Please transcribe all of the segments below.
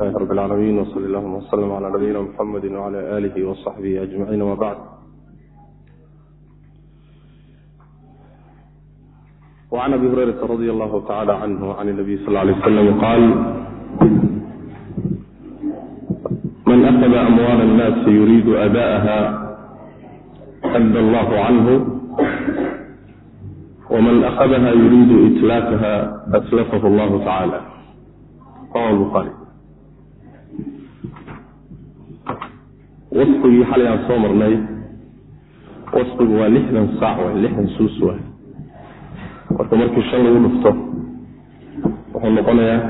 لله رب العالمين وصلى اللهم وسلم على نبينا محمد وعلى آله وصحبه أجمعين وبعد وعن أبي هريرة رضي الله تعالى عنه عن النبي صلى الله عليه وسلم قال من أخذ أموال الناس يريد أداءها أدى الله عنه ومن أخذها يريد إتلافها أتلفه الله تعالى رواه البخاري wasfigii xalay aan soo marnay. Wasfigu waa lixdan saac w lixdan suus waay. Marka markii shan lagu dhufto wuxuu noqonayaa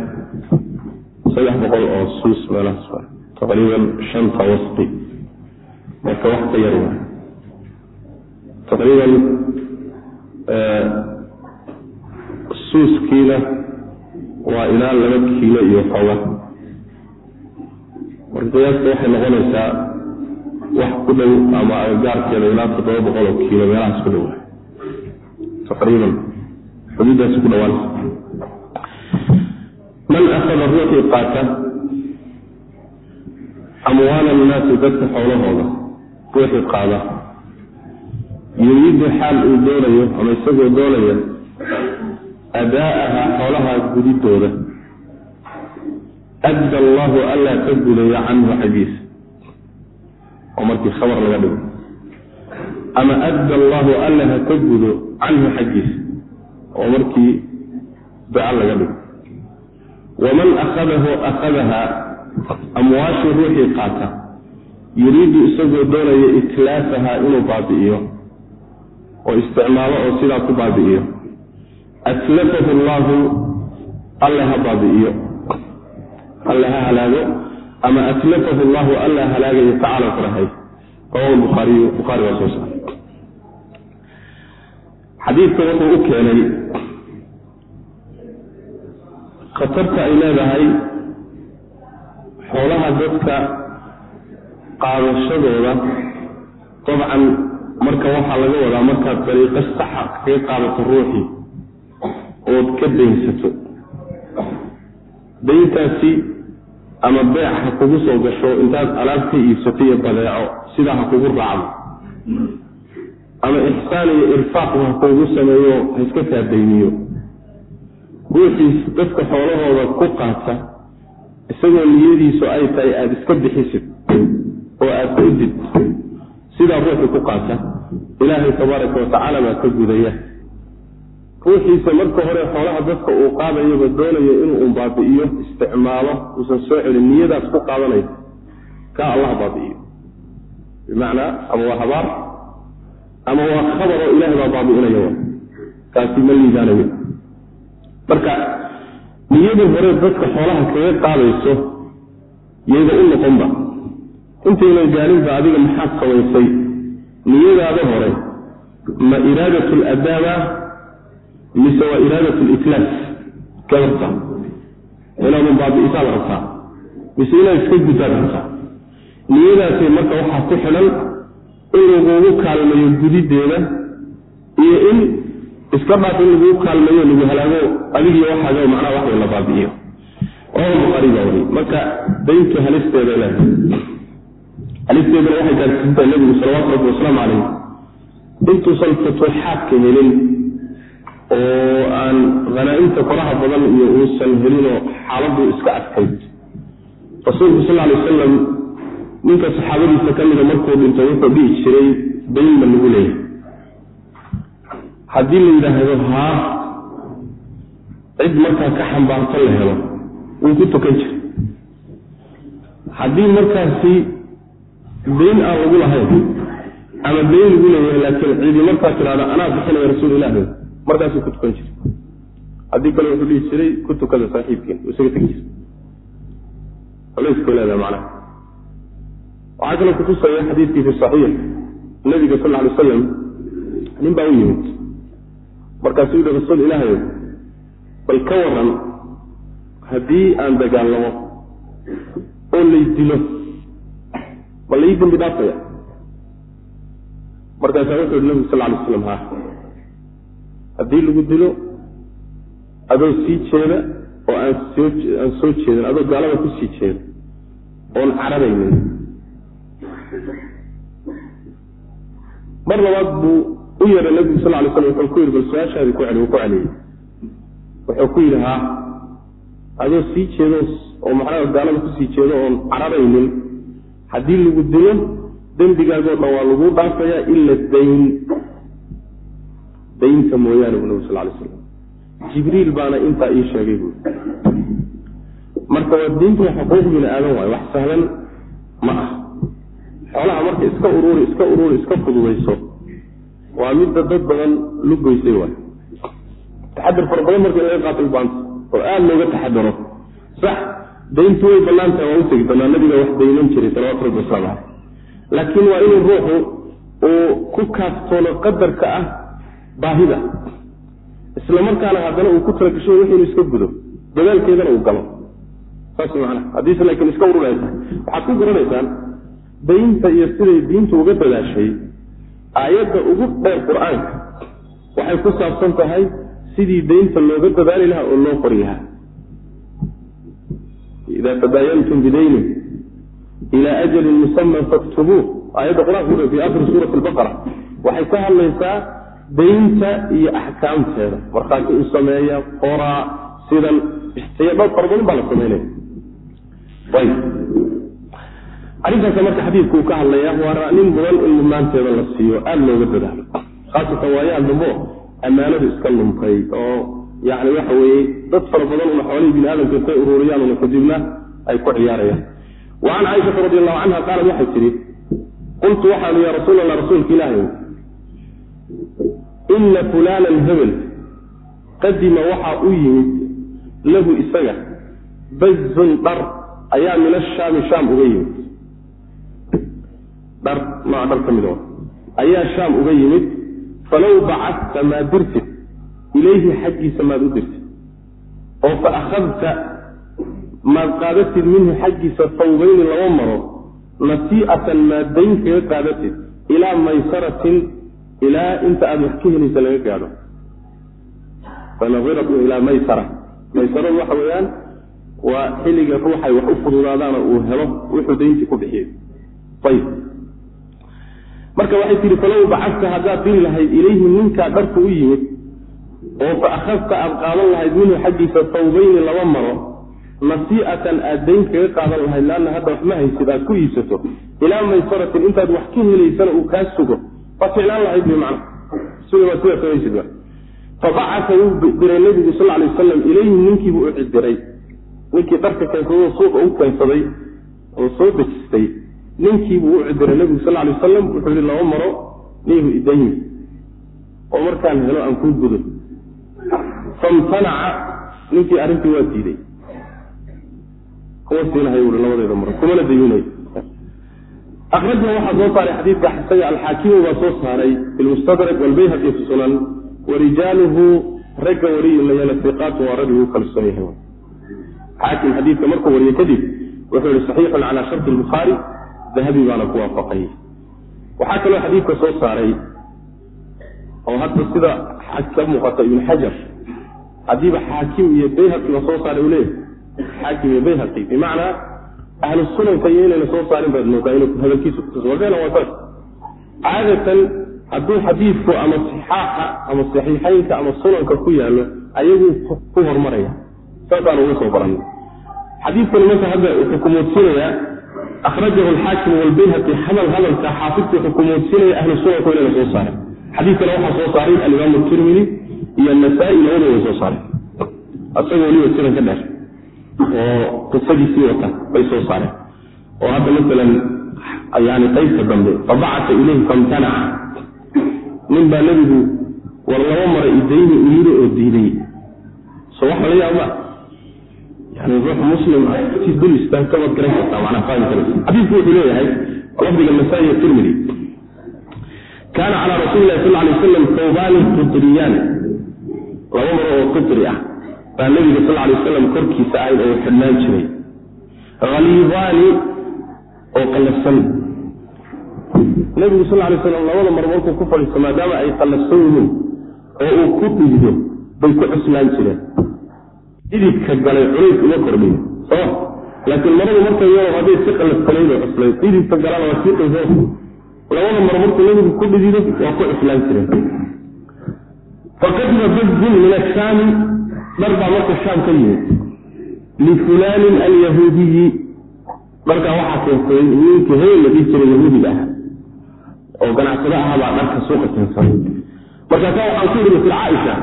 saddex boqol oo suus meelahaas waay. Taqriiban shanta wasfi marka wax ka yar waay. Taqriiban suuskiina waa ilaa laba kiilo iyo xooga marka qiyaasta waxay noqonaysaa wax ku dhow ama agagaarkeeda ilaa toddoba boqol oo kiilo meelahaas ku dhow taqriiban. Xuduuddaasi ku dhawaanaysa man akhada ruuxii qaata amwaala annaasi dadka xoolahooda ruuxii qaada yuriidu xaal uu doonayo ama isagoo doonaya adaa'aha xoolaha gudidooda. Adda allahu allaa ka gudaya canhu xaggiisa oo markii khabar laga dhigo. Ama adda allahu alla ha ka gudo canhu xaggiisa oo markii duca laga dhigo. Waman akhadahu akhadaha amwaashii ruuxii qaata yuriidu isagoo doonaya itlaafaha inuu baabi'iyo oo isticmaalo oo sidaa ku baabi'iyo. Atlafahu allahu alla ha baabi'iyo. Alla ha halaago ama atlafahu allahu alla halaagayo tacaala karahay rawahu bukhaariyu bukhaari waa soo saaray xadiidka wuxuu u keenay khatarta ay leedahay xoolaha dadka qaadashadooda dabcan marka waxaa laga wadaa markaad dariiqo saxa kaga qaadato ruuxii ood ka daynsato dayntaasi ama beec ha kugu soo gasho intaad alaab ka iibsato iyo badeeco sidaa ha kugu raacdo. Ama ixsaan iyo irfaaqu ha kugu sameeyo ha iska kaadayniyo ruuxiis dadka xoolahooda ku qaata isagoo niyadiisu ay tahay aada iska bixisid oo aada ku did sidaa ruuxii ku qaata. Ilaahay tabaaraka watacaala baa ka gudaya ruuxiisa marka hore xoolaha dadka uu qaadayaba doonayo inuu un baabi'iyo isticmaalo uusan soo celin niyadaas ku qaadanayo kaa allah baabi'iyo. Bimacnaa ama waa habaar ama waa khabar oo ilahay baa baabi'inaya wa kaasi ma liibaanayo marka niyadii hore dadka xoolaha kaga qaadayso yayda u noqonba. Intaynan gaalinba adiga maxaad samaysay niyadaada hore ma iraadat ladaaba mise waa iraadat litlaaf ka rabtaa inaadun baabi'isaad rabtaa mise inaad iska guddaad rabtaa niyadaasay marka waxaa ku xidhan in lagugu kaalmayo gudideeda iyo in iska dhaaf in lagugu kaalmayo lagu halaago adigiyo waxaaga macnaha waxway la baabi'iyo rawa bukhaari baa wariy marka dayntu halisteeda leedahay halisteedana waxay gaarsiintaa nebigu salawaatu rabbi wasalaamu calayh intuusan futuuxaadka helin oo aan hanaa-imta faraha badan iyo uusan helinoo xaaladu iska adkayd. Rasuulku sal alay wasalam ninka saxaabadiisa ka mida markuu dhintay wuxuu dhihi jiray dayn ma lagu leeyahay. Haddii la yidhaahdo haa cid markaa ka xambaarto la helo wuu ku tukan jiray. Haddii markaasi dayn aan lagu lahayn ama dayn lagu leeyahay laakiin cidi markaa tidhahda anaa bixinaya rasuul ilahi markaasuu ku tukan jiray. Haddii kale wuxuu dhihi jiray ku tukada saaxiibkiin. Uu isaga tegi jiray. Culayskay leedahay macnaha. Waxaa kaloo kutusaya xadiidkii fi saxiix. Nabiga sal alay wasalam nin baa u yimid. Markaasuu yihi rasuul ilaahayow bal ka waran haddii aan dagaalamo oo lay dilo ma lai dambi dhaafaya. Markaasaa wuxuu yihi nabigu sal alay waslam ha haddii lagu dilo adoo sii jeeda oo aan soo jeedin adoo gaalada ku sii jeeda oon cararaynin mar labaad buu u yeedhay nabigu sal lay slam wuxuu ku yidhi bal su'aashaadii ku celi ku celiyey wuxuu ku yidhi haa adoo sii jeedo oo macnaha gaalada ku sii jeedo oon cararaynin haddii lagu dilo dembigaagoo dhan waa lagu dhaafayaa ila dayn daynta mooyaane bu nabig sal lay slam jibriil baana intaa ii sheegay buui marka waa diintu xuquuq bini aadan waayo wax sahlan ma ah. Xoolaha marka iska ururi iska ururi iska fududayso waa midda dad badan lugoysay waay taxadar fara badan marka in laga qaato ubaanta oo aada looga taxadaro sax dayntu way banaantaha waa utegi doonaa nabiga wax daynan jiray salawatu rabbi wasalaamu caleyh laakiin waa inuu ruuxu uu ku kaaftoono qadarka ah baahida. Isla markaana haddana uu ku talagasho wix inuu iska gudo dadaalkeedana uu galo. Saas macana haddiise laakiin iska ururaysa. Waxaad ku garanaysaan daynta iyo siday diintu uga dadaashay aayadda ugu dheer qur'aanka waxay ku saabsan tahay sidii daynta looga dadaali lahaa oo loo qori lahaa. Ida tadaayantum bidaynin ila ajalin musaman faktubuu aayadda qur'aanka fi akhiri suurati albaqara waxay ka hadlaysaa daynta iyo axkaamteeda. Markhaati u sameeya qoraa sidan istiyadhood fara badan baa la sameynaya ayb arrintaas marka xadiidku uu ka hadlaya waa nin mudan in mudnaanteeda la siiyo aada looga dadaalo. Khaasatan waayahan dambo ammaanadu iska luntay oo yani waxa weeye dad fara badan una xoolihii bini aadamka intay ururiyaan una kadibna ay ku ciyaarayaan. Wa can caaishata radi allahu canha qaalat waxay tidhi qultu waxaanu ya rasuul allah rasuulka ilaahay ina fulanan hebel qadima waxaa u yimid lahu isaga bazun dhar ayaa min ashaami shaam uga yimid. Dhar nooc dhar ka mid o ayaa shaam uga yimid falow bacadta maad dirtid ilayhi xaggiisa maad u dirtid oo fa akhadta maad qaadatid minhu xaggiisa fawbayni laba maro nasii'atan maad dayn qaadatid ilaa maysaratin ilaa inta aada wax ka helaysa laga gaadho. Fanadiratun ilaa maysara. Maysaradu waxa weeyaan waa xilliga ruuxay wax u fududaadaana uu helo wuxuu dayntii ku bixiyey. Ayib marka waxay tihi falow bacadta haddaad diri lahayd ilayhi ninkaa dharku u yimid oo fa akhadta aada qaadan lahayd minhu xaggiisa tawbayni laba maro nasii'atan aad dayn kaga qaadan lahayd laanna hadda wax ma haysid aad ku iibsato ilaa maysaratin intaad wax ka helaysana uu kaa sugo waa lahayd wy mana sida sida samaysid fabacata wuu diray nabigu sal lay wasalam ilayhi ninkiibu u cidiray ninkii dharka keensado suuqa u keensaday oo soo dejistay ninkiibuu u cidiray nabigu sal lay wasalam wuxuu yihi laba maro niihu idaymi oo markaan helo aan kuu gudo. Famtanaca ninkii arrintii waa diiday. Kuma siinahay ui labadeeda maro. Kumana dayuunay akraja waxaa soo saaray xadiidka isaga alxaakimu baa soo saaray fi lmustadrak walbayhaqi fi sunan warijaaluhu ragga wariyilayana iqaatu waa rag lagu kalsoon yahay xaakim xadiidka markuu wariye kadib wuxuu yihi saxiixun calaa sharti lbukhaari dahabi baana ku waafaqay. Waxaa kaloo xadiidka soo saaray oo hadda sida ka muuqata ibn xajar haddiiba xaakim iyo bayhaqi la soo saaray u leeyahay xaakim iyo bayhaqi bimacnaa ahlu sunanka iyo inayna soo saarin baad moodaa inuu hadalkiisu saas caadatan hadduu xadiidku ama sixaaxa ama saxiixaynka ama sunanka ku yaallo ayaguu ku hormaraya saasaan uga soo baranay xadiidkani marka hadda wuxuu kumuudsiinayaa akhrajahu alxaakim walbayhaqi hadal hadalka xaafidku wuxuu kumuudsiinaya ahlu sunanku inayna soo saarin xadiidkana waxaa soo saaray alimaamu tirmidi iyo nasaa-i labada way soo saareen asagoo weliba sidan ka dheer oo qisadiisii wata bay soo saareen. oo hadda masalan yani qaybta dambe fabacata ilayhi famtanaca nin baa nebigu war laba mara idayni u yiri oo diiday. So wax laga yaaba yani ruux muslim ah si dul istaagta garan kartaa macnaa fahmi karaysa xadiidku wuxuu leeyahay lafdiga nasaa-i tirmidi kaana calaa rasuuli lahi sal alay wasalam tawbaani qidriyaan laba maro oo qidri ah baa nabiga sal lay wasalam korkiisa ahayd oo xidhnaan jiray. Haliidaani oo qallafsan nabigu sal lay slam labada mar markuu ku fadhiisto maadaama ay qallafsan yihiin oo uu ku dhigdo bay ku cuslaan jireen. Dhididka galay culays uma kordhiyo soo? Laakiin maradu markay yaro hadday si qalafsanayd oo cuslayd dhididka galana waa sii qayso labada mar markuu nabigu ku dhidido waa ku cuslaan jireen. Fakatiba badun min ashaami dhar baa marka shaam ka yimid lifulaanin alyahuudiyi dharkaa waxaa keensaday ninkii heel la dhihi jiray yahuudiga ah oo ganacsado ahaa baa dharka suuqa keensaday markaasaa waxaan ku yidhi caaisha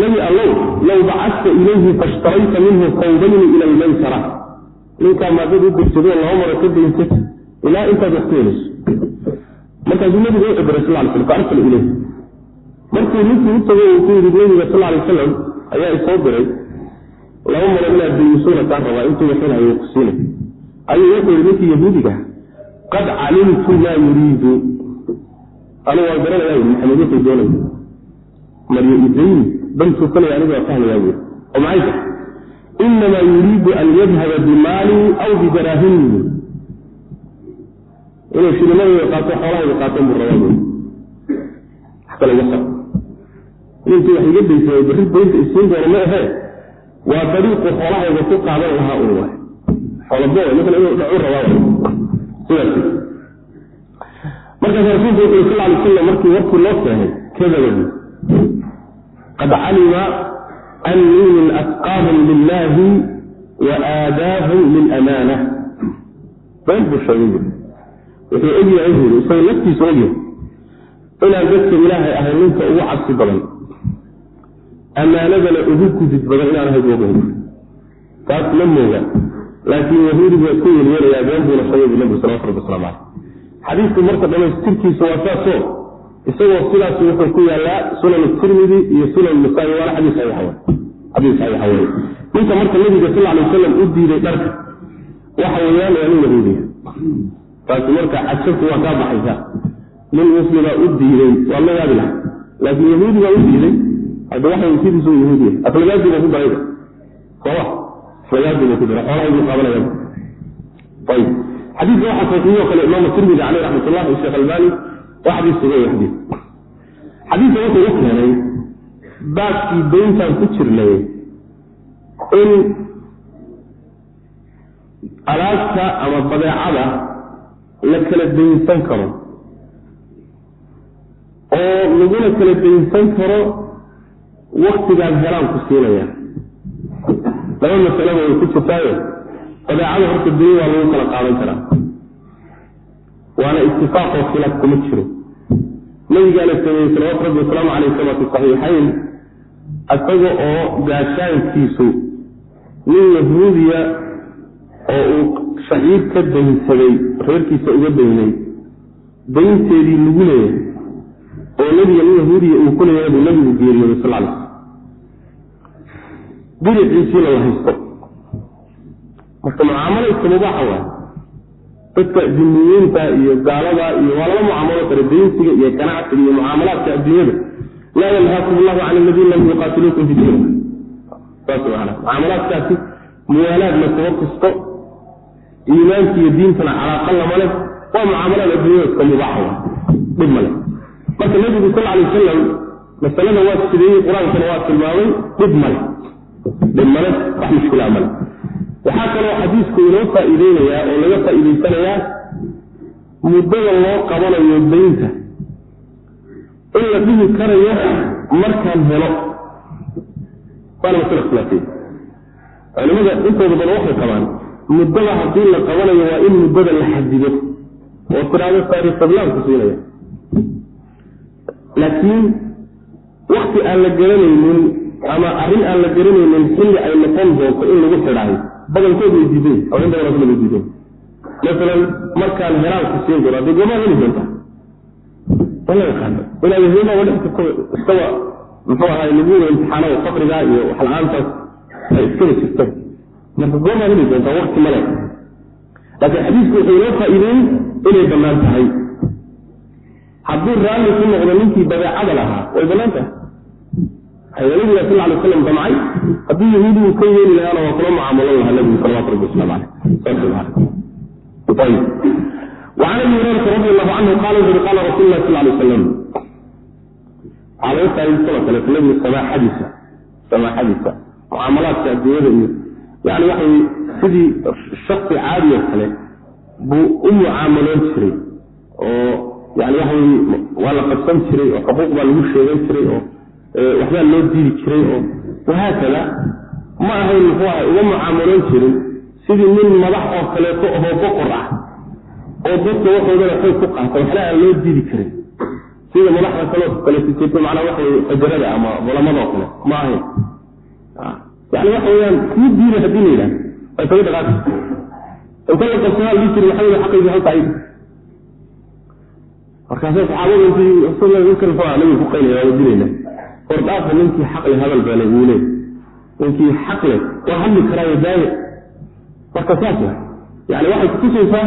nabi allow low bacasta ilayhi faashtarayta minhu fawbayni ila almaysara. Ninkaa maadad u dirsadoo laba maro ka daysat ilaa intaad wax ku helayso markaasuu nabigu u cibiray sal ly slam faarsala ilayh markuu ninkii u tago uu ku yidhi nabiga sal alay wasalam ayaa isoo diray. Laba maro inaad dayisuuna kaa rabaa intuu waxinhayo ku siinay. Ayuu wuxuu yidhi ninkii yahuudiga qad calimtu maa yuriidu. Anigu waan garanaya ui maxamed wuxuu doonaya maryo idayni dantuu falaya anigu waa fahmayaa buuri oo maxay tahay? Inamaa yuriidu an yadhaba bimaalii aw bidaraahimihi inuu shilimadayda qaato xoolahayda qaaton buu rabaa buuri wax kale uga sar ninkii wax iga daysay barri daynta isiin doono ma ahee waa dariiqu xoolahayda ku qaadan lahaa un waay. Xoolabo ninkan inuu dhacu rabaa markaas rasuulku wuxu sal lay slam markii warkii loo keenay kadaba qad calima annii min atqaahum lilahi wa aadaahum lilamaana been buu sheegay. Wuxuu ogyahay buri isagoo laftiisa ogyahay inaan dadka ilaahay ahay ninka ugu cabsi badan ammaanadana ugu gudid badan inaan ahay buu ogyahay taas ma mooga laakiin yahuudigu waa ku yeelyeelayaa been buuna sheegay bu nabigu salawatu rabbi waslamu caleyh xadiidku marka dhamaystirkiisa waa saasoo isagoo sidaas wuxuu ku yaalaa sunan tirmidi iyo sunan nasaa-i waana xadiis saxiixa wey xadiis saxiixa wey ninka marka nabiga sal alay wasalam u diiday dharka waxa weeyaan waa nin yahuudiya taasi marka cajabku waa kaa baxaysa. Nin muslima u diiday waa la yaabi laha laakiin yahuudi baa u diiday hadda waxa sidiisu yahuudiya aflagaadii buu ku darayba sooma aflagaadii buu ku daray. Xoolahay buu qaabanaya ayib. Xadiidka waxaa saxiiyo kale imaam tirmidi caleyh raxmat ullah sheekh albani waa xadiis sugay xadiis. Xadiidka wuxuu u keenay baabkii dayntaan ku jirnay in alaabta ama badeecada la kala daynsan karo. Oo laguna kala daynsan karo waktigaad helaan ku siinaya. Laba masalaba way ku jirtaayo badeecada horta dayn waa lagu kala qaadan karaa. Waana itifaaqoo khilaaf kuma jiro. Nabigaana sameeyey salawaatu rabbi wasalaamu caleyh kama fi saxiixayn isaga oo gaashaankiisu nin yahuudiya oo uu shaciir ka daynsaday reerkiisa uga daynay daynteedii lagu leeyahay. Oo nebiga nin yahuudiya uu ku leeyahay buu nabigu geeriyooday sal alay diriciisiina la haysto. Marka mucaamalayska mubaaxa waay dadka diniyiinta iyo gaalada iyo waa lala mucaamalo kara daynsiga iyo ganacsiga iyo mucaamalaadka adduunyada. Laa yanhaakum allahu can aladiina lam yuqaatiluukum fi diin. Saas maana mucaamalaadkaasi muwaalaadna kuma kisto iimaanka iyo diintana calaaqa lama leh. Waa mucaamalaad adduunyada iska mubaaxa wa dhib male marka nabigu sal alay wasalam masalada waa sideeyey qur'aankana waa tilmaamay dhib male male wax mushkilaa male waxaa kaloo xadiisku inoo faa-iideynayaa oo laga faa-iideysanayaa muddada loo qabanayo daynta. In la dhihi karayo markaan helo. Waana masala khilaafiya culimada intooda badan waxay qabaan muddada haddii la qabanayo waa in muddada la xadido oo tiraado taariikhablaan ku siinaya. Laakiin wakti aan la garanaynin ama arrin aan la garanaynin xilli ay noqon doonto in lagu xidhaayo badankood way diideen oo in badan way diideen. Masalan markaan helaan ku siin doono haddii goomaa heli doonta. Wala yaqaano inaad yahuuda wadhex karto iskaba muxuu ahaay lagu imtixaanada faqriga iyo wax la'aantaas ay iskaba jirta marka goomaa heli doontaa wakti male laakiin xadiisku wuxuu inoo faa-iideeyey inay bannaan tahay. Hadduu raalli ku noqdo ninkii badeecada lahaa way bannaan tahay ayaa nabiga sal lay aslam damcay. Haddii yahuudigu ka yeeli lahaana waa kula mucaamulan lahaa nabigu salawatu rabbi waslamu aleyh an abi huraraa radi alahu canhu qaala wuxuui qaala rasuul lah sal lay aslam waxaa laga taagay sidoo kaleeto nabigu samaaxadiisa samaaxadiisa mucaamalaadka adduunyada iyo yani waxay sidii shaksi caadiyo kale buu u mucaamaloon jiray. Oo yani waxa waa la qabsan jiray oo xuquuq baa lagu sheegan jiray oo waxbaa loo diidi jiray oo wahaakada ma ahayn muxuu aha uga mucaamaloon jirin sidii nin madax oo kaleeto ahoo boqor ah oo dadka waxoodana xoog ku qaata waxna aan loo diidi karin sida madaxda kaleo kaleeto macnaa waxa wey fajarada ama culamada oo kale ma ahayn. Yani waxa weyaan kuu diida haddii la yidhahdo way kaga dhaqaaqi. Inta la la ayda markaasa saxaabada intii ninkan muxuu nabiga ku qaynaya waa dilayna hordhaafa ninkii xaqle hadal baa le wuu leey ninkii xaqle waa hadli karaayo daaya. Marka saas wa yani waxay kutusaysaa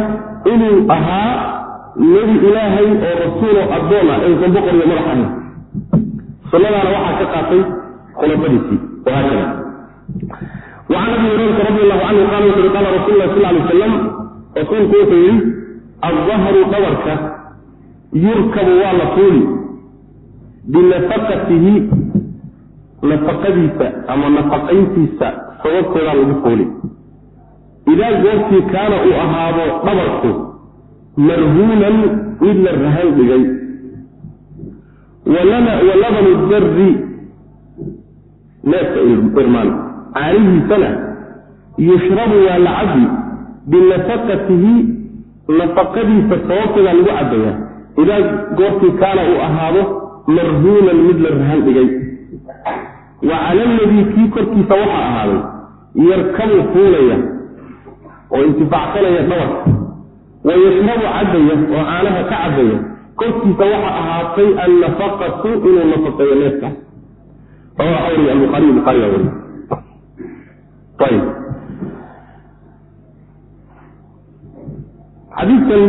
inuu ahaa nebi ilaahay oo rasuuloo addoon ah. Aysan boqor iyo madax ahayn sunnadaana waxaa ka qaatay khulafadiisii wahaakada wacan abi hurayrata radi allahu canhu qaala wuxu qaala rasul lah sal lay wasalam rasuulku wuxuu yihi aldahru dhabarka yurkabu waa la fuuli binafaqatihi nafaqadiisa ama nafaqayntiisa sababteedaa lagu fuuli idaa goortii kaana uu ahaado dhabarku marhuunan mid la rahan dhigay. Walabanu darri neefka irmaan caanihiisana yushrabu waa la cabi binafaqatihi nafaqadiisa sababteedaa lagu cabayaa idaa goortii kaana uu ahaado marhuunan mid la rahan dhigay. Wa cala aladii kii korkiisa waxaa ahaaday yarkabu fuulaya oo intifaacsanaya dhabarka wa yashrabu cabaya oo caanaha ka cabaya korkiisa waxa ahaatay annafaqatu inuu nafaqeeyo neefkaas rawaxa wariye albuhaariy buhaariga wariye ayb xadiidkan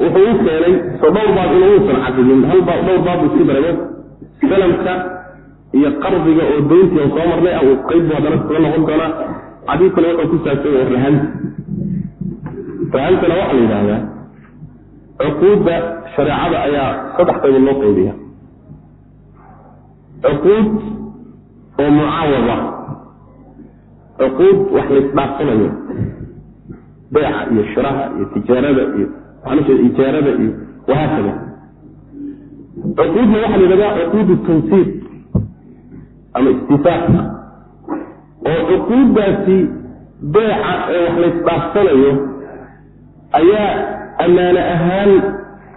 wuxuu u keenay soo dhowr baab inuusan cadidin hal dhowr baab uu darabo salamka iyo qardiga oo dayntii aan soo marnay ah uu qayb haddana kaga noqon doonaa. Xadiidkana wuxuu ku saabsan yahay rahanta rahantana waxaa la yidhaahdaa cuquudda shareecada ayaa saddex qaybood loo qaybiya cuquud oo mucaawada cuquud wax laysdhaafsanayo beeca iyo shiraha iyo tijaarada iyo maxaa ijaarada iyo wahaakada cuquudna waxaa la yidhahdaa cuquud tansiiq ama istifaaq. Oo cuquuddaasi beeca ee wax laysdhaafsanayo ayaa ammaane ahaan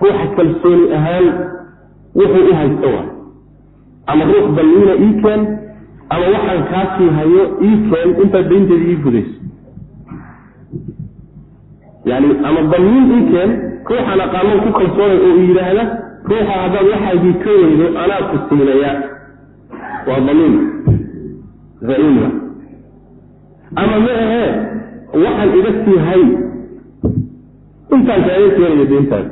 ruuxa kalsooni ahaan wuxuu u haysto wa ama ruux balliina ii keen ama waxaan kaasii hayo ii keen intaad daynteeda ii gudayso yani ama balliin ii keen ruuxaan aqaanon ku kalsoonay oo yidhaahda ruuxa haddaad waxaagii ka weydo anaa ku siinaya waa damiin zaciimga ama ma ahee waxaan iga sii hay. Intaan kaaga keenayo deyntaada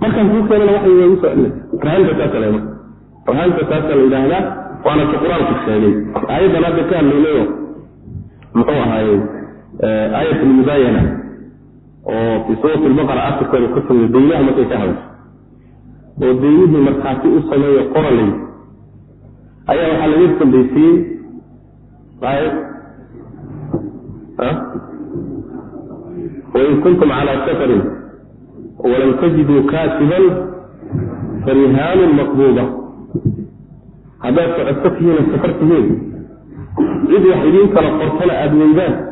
markaan kuu keenana waxay igu soo celinaysa rahanta taasa le marka rahanta taasa la yidhaahdaa waana ka qur'aanku sheegay. Aayaddan hadda ka hadlaynayo muxuu ahaaye aayat lmubaayana oo fii suurati lbaqara akhirkeeda ku timid deynaha markay ka hadasho. Oo deynihii markhaati u sameeyo qoralay. Ayaa waxaa laga dambaysiiyey aayad wain kuntum calaa safarin walam tajiduu kaatiban farihaanun maqbuuda. Haddaad socoto tihiina cid wax idiin kala qortana aada weydaan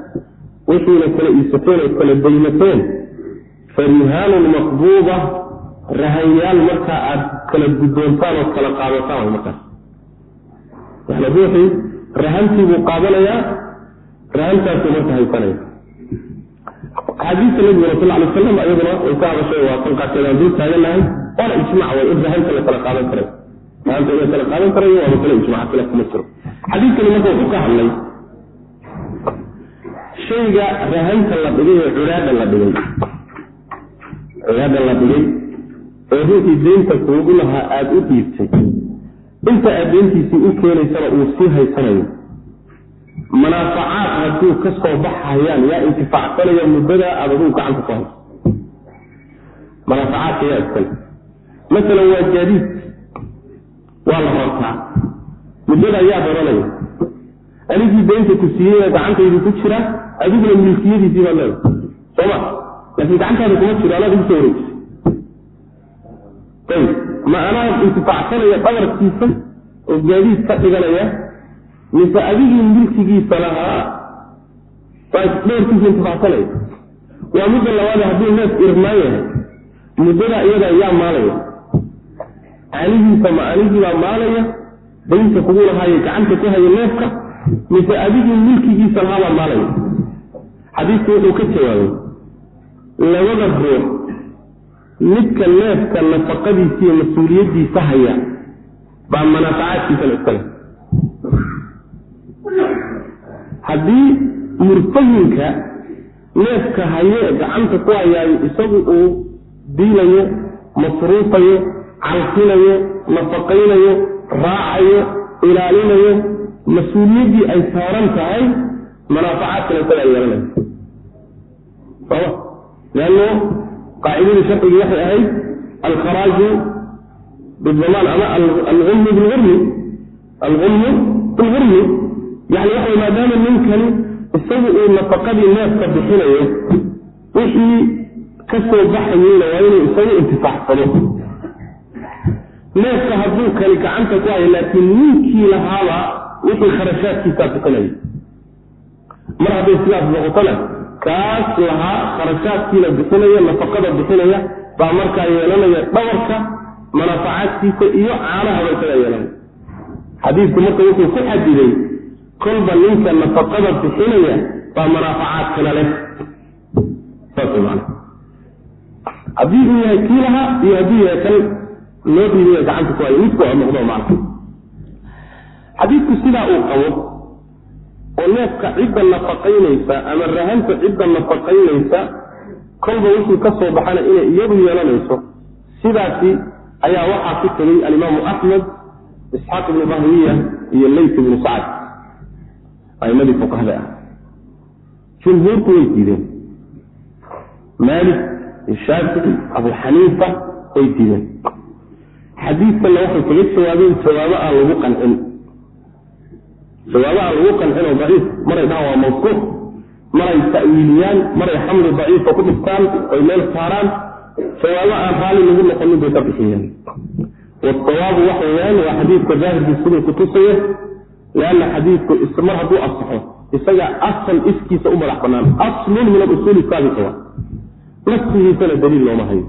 wixiina kala iisateen oo kala daymateen farihaanun maqbuuda rahanyaal markaa aad kala guddoontaan oo kala qaadataan way markaas yani ruuxii rahantii buu qaadanayaa rahantaasuu marka haysanaya axaadiista nabiguna sal alay wasalam iyaduna way ka hadashay waa tan qaarkeed aan dul taaganahay waana ijmac way in rahanta la kala qaadan karay. Rahanta in la kala qaadan karayo waa masale ijmac khilaf kuma jiro. Xadiidkani marka wuxuu ka hadlay shayga rahanta la dhigay ee curaada la dhigay. Curaada la dhigay ee ruuxii deynta kuugu lahaa aada u dhiibtay. Inta aad deyntiisii u keenaysana uu sii haysanayo. Manaafacaad hadduu ka soo baxayaan yaa intifaacsanaya muddada aada aduu gacanta ku hayso. Manaafacaadka yaa iskale. Masalan waa gaadiid waa la rartaa muddada ayaa badanaya anigii deynta ku siiyey gacantaydu ku jira adiguna milkiyadiisii baa leeda soma laakiin gacantaada kuma jiro anaad igu soo wareejisa ayb ma anaa intifaacsanaya dhabarkiisa oo gaadiid ka dhiganaya? Mise adigii milkigiisa lahaa baa dhabarkiisa intifaacsanaya waa midda labaad hadduu neef irmaan yahay muddada iyada yaa maalaya. Anigiisa ma anigiibaa maalaya daynta kugu lahaaye gacanta ku haya neefka mise adigii milkigiisa lahaabaa maalaya xadiisku wuxuu ka jawaabay labada ruux midka neefka nafaqadiisa iyo mas'uuliyaddiisa haya baa manaafacaadkiisana iskale haddii murtahimka neefka haye gacanta ku hayaayo isagu uu diilayo masruufayo calfinayo nafaqaynayo raacayo ilaalinayo mas'uuliyaddii ay saaran tahay manaafacaadkana isagaa yeelanaya soma leanno qaacidadii sharcigii waxay ahayd alkharaaju bidamaan ama alulmu bilurmi alulmu bilgurmi yani waxa maadaama ninkani isagu uu nafaqadii neefka bixinayo wixii ka soo waa inuu isagu intifaacsado neefka hadduu kani gacanta ku hayo laakiin ninkii lahaaba wixii kharashaadkiisaa bixinaya mar hadday sidaas noqotona kaas lahaa kharashaadkiina bixinaya nafaqada bixinaya baa markaa yeelanaya dhabarka manaafacaadkiisa iyo caanahaba isagaa yeelanaya. Xadiidku marka wuxuu ku xadiday kolba ninka nafaqada bixinaya baa manaafacaadkana leh. Saas man haddii uu yahay kii lahaa iyo hadduu yahay kan loo dhiibaya gacanta ku hayo midku noqdo maana xadiidku sidaa uu qabo oo neefka cidda nafaqaynaysa ama rahanta cidda nafaqaynaysa kolba wixii ka soo baxana inay iyadu yeelanayso. Sidaasi ayaa waxaa ku tegay alimaamu axmed isxaaq ibnu bahwiya iyo leyt ibnu sacad. Aimadii fuqahada ah. Jumhuurku way diideen. Maalik shaafici abu xaniifa way diideen. Xadiidkanna waxay kaga jawaabeen jawaabo aan lagu qancin jawaabo aan lagu qancin oo daciif maray dhahan waa mawsuuq maray ta'wiiliyaan maray xamli daciifa ku dhiftaan oy meel saaraan jawaabo aan raalli lagu noqonin bay ka bixiyeen. Wasawaabu waxa weyaan waa xadiidka daahirkiis siduu kutusaya leanna xadiidku mar hadduu asaxo isaga asal iskiisa u madax banaan aslun min alusuuli saabita wa nafsigiisana daliil looma hayo.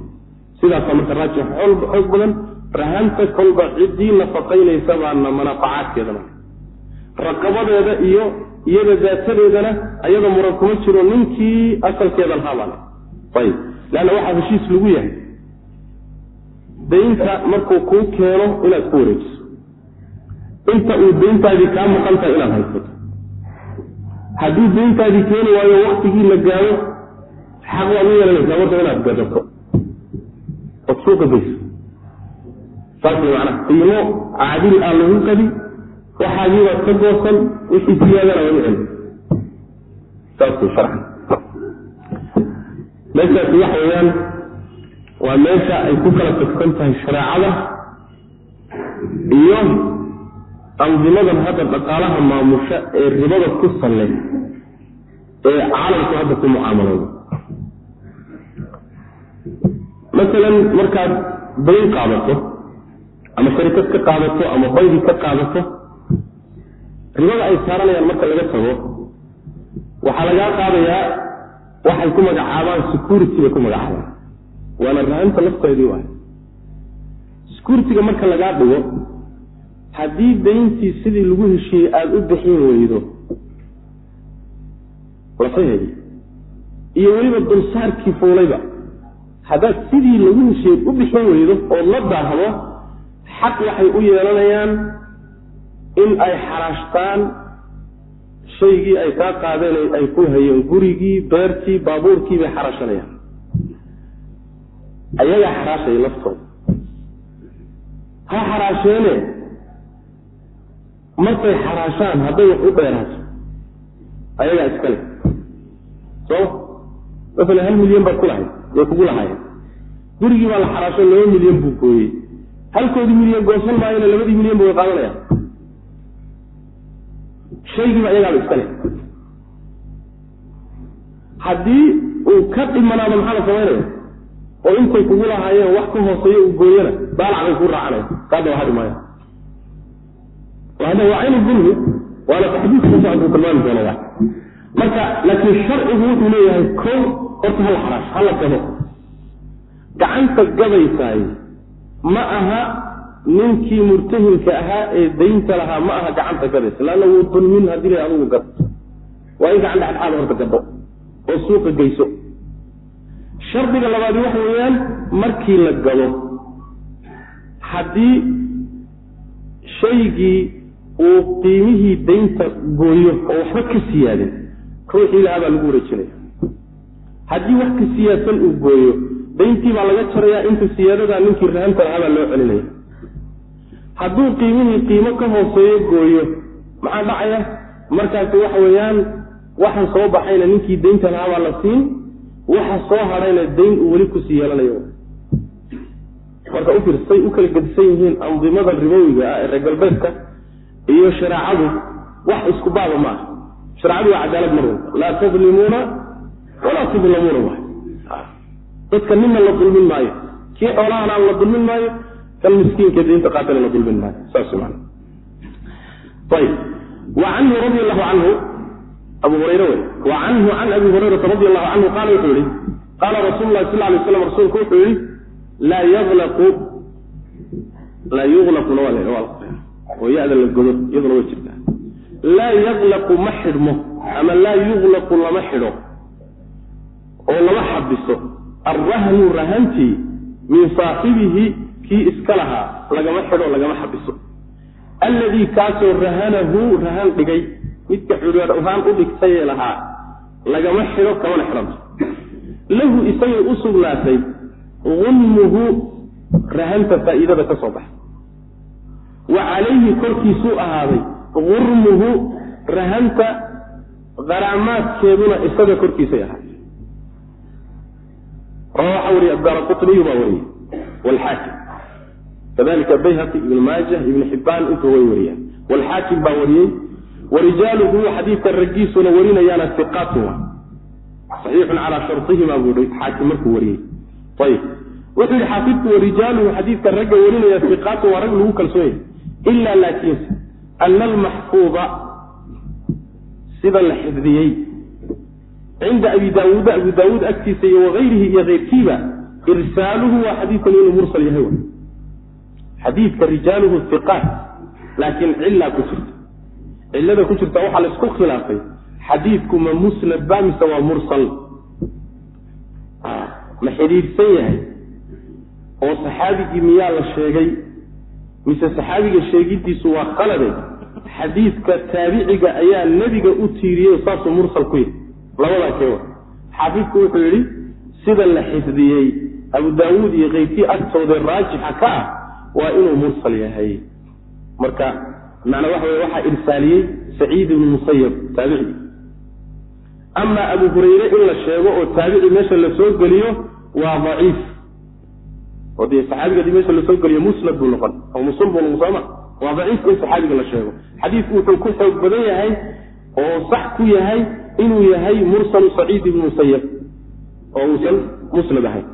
Sidaasa marka raajix xoog badan rahanta kolba ciddii nafaqaynaysa baana manaafacaadkeedana raqabadeeda iyo iyada daatadeedana ayada muran kuma jiro ninkii asalkeeda lahaabaan ayib. Leanna waxaa heshiis lagu yahay. Daynta markuu kuu keeno inaad ku wareejiso. Inta uu dayntaadii kaa maqan tahay inaad haysato. Haddii dayntaadii keeni waayo waktigii la gaado xaq waad u yeelanaysaa marka inaad gadato ood suuqa geyso. Saas macnaha. Qiimo caadil aan lagu qadi waxaagiibaad ka goosan wixii siyaadana u celi saas way sharcan meeshaasi waxa weeyaan waa meesha ay ku kala tagsan tahay shareecada iyo andimadan hadda dhaqaalaha maamusha ee ribada ku salle ee caalamku hadda ku mucaamalooda masalan markaad dayn qaadato ama sharikad ka qaadato ama baydi ka qaadato ribada ay saaranayaan marka laga tago waxaa lagaa qaadayaa waxay ku magacaabaan security bay ku magacaabaan. Waana rahanta lafteedii waay. Security-ga marka lagaa dhigo haddii dayntii sidii lagu heshiiyey aada u bixin weydo lafaheedi iyo weliba dulsaarkii fuulayba haddaad sidii lagu heshiiyey u bixin weydo ood la daahdo xaq waxay u yeelanayaan in ay xaraashtaan shaygii ay kaa qaadeen ay ku hayeen gurigii beertii baabuurkii bay xaraashanayaan ayagaa xaraashaya laftooda ha xaraasheene markay xaraashaan hadday wax u dheeraato ayagaa iskale soo masalan hal milyan baad ku lahayd way kugu lahaayeen. Gurigii baa la xaraasho laba milyan buu gooyey. Halkoodii milyan goosan maayona labadii milyan ba way qaadanayaan shaygiiba iyagaaba iska leh haddii uu ka dhimanaado maxaa la samaynaya oo intay kugu lahaayeen wax ka hooseeyo uu gooyana baalac bay kuu raacanaya kaadaba hadhi maaya hada waa caynu dulmi waana taxdiidka socodku tilmaami doona marka laakiin sharcigu wuxuu leeyahay kow horta hala xaraash hala gado gacanta gadaysaay ma aha ninkii murtahilka ahaa ee daynta lahaa ma aha gacanta gadaysa laanna wuu dulmin haddii la adugu gado. Waa in gacan dhexdhexaad horta gado oo suuqa geyso. Shardiga labaadi waxa weeyaan markii la gado haddii shaygii uu qiimihii daynta gooyo oo waxba ka siyaadin ruuxii lahaa baa lagu wareejinaya haddii wax ka siyaadsan uu gooyo dayntii baa laga jarayaa inta siyaadadaa ninkii rahanta lahaa baa loo celinaya hadduu qiimihii qiimo ka hooseeyo gooyo maxaa dhacaya? Markaasi waxa weeyaan waxaan soo baxayna ninkii daynta lahaa baa la siin waxa soo hadhayna dayn uu weli ku sii yeelanayo. Marka u fiirsay u kala gedisan yihiin andimada ribowiga ah ee reer galbeedka iyo shareecadu wax isku baaba ma aha. Shareecadu waa cadaalad mar walba laa tadlimuuna walaa tudlamuuna waay dadka nina la dulmin maayo. Kii xoolahan aan la dulmin maayo kan miskiinka daynta qaatana la dulmin maayo saas man ayib. Wa canhu radi allahu canhu abu hurayre wey wa canhu can abi hurayrata radi allahu canhu qaala wuxuu yihi qaala rasuulu lahi sal lay slam rasuulku wuxuu yihi laa yaqlaqu laa yuqlaquna waa oo ya-da la godo iyaduna way jirtaa. Laa yaqlaqu ma xidhmo ama laa yuqlaqu lama xidho oo lama xabiso arrahnu rahantii min saaxibihi kii iska lahaa lagama xidho lagama xabiso alladii kaasoo rahanahu rahan dhigay midka rahan u dhigtayee lahaa lagama xidho kamana xidhanto. Lahu isagay u sugnaatay gunmuhu rahanta faa'iidada ka soo baxa wa calayhi korkiisuu ahaaday gurmuhu rahanta qaraamaadkeeduna isaga korkiisay ahaatay waxa wariye abdaara quطniyu baa wariyey. Wlxaakim kadalika bayhaqi ibn maajah ibn xibaan intuu way wariyaan. Wlxaakim baa wariyey. Warijaaluhu xadiidka raggiisuna warinayaana iqaatun wa saxiixun calaa sharطihima buu xaakim markuu wariyey. Ayib wuxuu yihi xaafidku warijaaluhu xadiidka ragga warinaya iqaatun waa rag lagu kalsoon yahay ila laakiinse ana almaxfuuda sida la xifdiyey cinda abi daawuuda abu daawuud agtiisa iyo wagayrihi iyo keyrkiiba irsaaluhu waa xadiidkan inuu mursal yahay xadiidka rijaaluhu iqaat laakiin cillaa ku jirta. Cillada ku jirta waxaa la isku khilaafay. Xadiidku ma musnad ba mise waa mursal? Ma xidhiidhsan yahay? Oo saxaabigii miyaa la sheegay mise saxaabiga sheegidiisu waa khalade xadiidka taabiciga ayaa nebiga u tiiriyey saasuu mursal ku yahy labadaa keewa xaafidku wuxuu yidhi sida la xifdiyey abu daawuud iyo keyrkii agtooda raajixa ka ah waa inuu mursal yahay. Marka macnaa waxa wey waxaa irsaaliyey saciid ibnu musayab taabicii ama abu hurayre in la sheego oo taabici meesha la soo geliyo waa daciif. Oo dee saxaabiga haddii meesha la soo geliyo musnad buu noqon oo musul buu noqon sooma. Waa daciif in saxaabiga la sheego. Xadiidku wuxuu ku xoog badan yahay oo sax ku yahay inuu yahay mursalu saciid ibnu musayab oo uusan musnad ahayn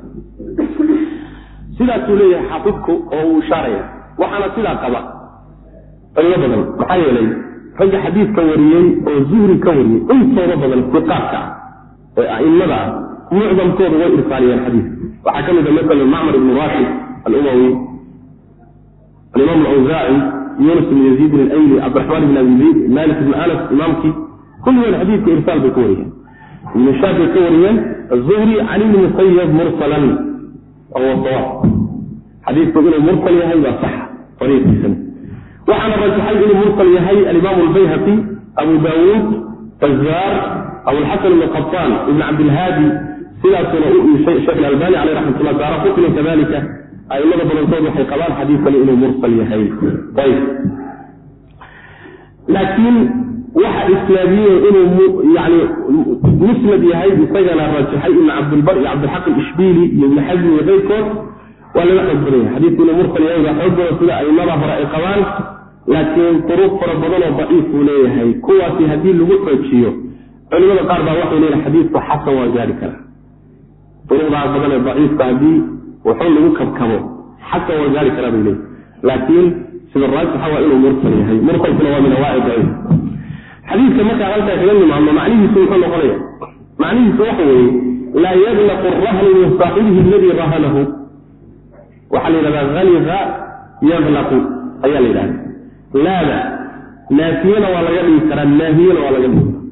sidaasuu leeyahay xaafidku oo uu ishaaraya waxaana sidaa qaba. Cillo badan. Maxaa yeelay ragga xadiidka wariyey oo zuhri ka wariyey intooda badan fiqaadka ah ee a'immada ah mucdamkooda way irsaaliyeen xadiidka. Waxaa ka mid a maala macmar ibnu rashid alumawi alimaam alawsaaci yunus ibn yaziidin alayli cabdiraxmaan ibn abi zayd malik ibn anas imaamkii. Kulligood xadiidka irsaal bay ka wariyeen. Ibn shaab bay ka wariyeen azuhri can ibni musayab mursalan xadiidku inuu mursal yahay waa sax ariiqiisana waxaana rajaxay inuu mursal yahay alimaam albayhaqi abu daawuud bazaar abulxasan ibn qataan ibn cabdilhaadi sidaasuna sheekh albani caleyh raxmatullah daara qutni kadalika aimada badankood waxay qabaan xadiidkani inuu mursal yahay waxa islaamiyey inuu yani musnad yahay isagana rajaxay ibn cabdilbar iyo cabdilxaq ishbiili iyo ibn xasmi iyo keyrkood waa laga xoog badan yahay mursal yahay baa xoog badan sida aimada hore ay qabaan laakiin duruq fara badan oo daciif uu leeyahay. Kuwaasi haddii lagu xoojiyo culimada qaar baa waxay leeyihiin xadiidku xasan waa gaari karaa duruqdaa badan ee daciifka haddii wuxuu lagu kabkabo xasan waa gaari karaa bay leeyihiin laakiin sida raajixa waa inuu mursal yahay. Mursalkuna waa min awaaci daciif xadiidka markaa halkaa kaga nimaadno macnihiisu muxuu noqonaya macnihiisu waxa weeye laa yaglaqu rahnu min saaxibihi aladii rahanahu waxaa la yidhahdaa haliqa yaglaqu ayaa la yidhahda laada naafiyana waa laga dhigi karaa naahiyana waa laga dhigi karaa.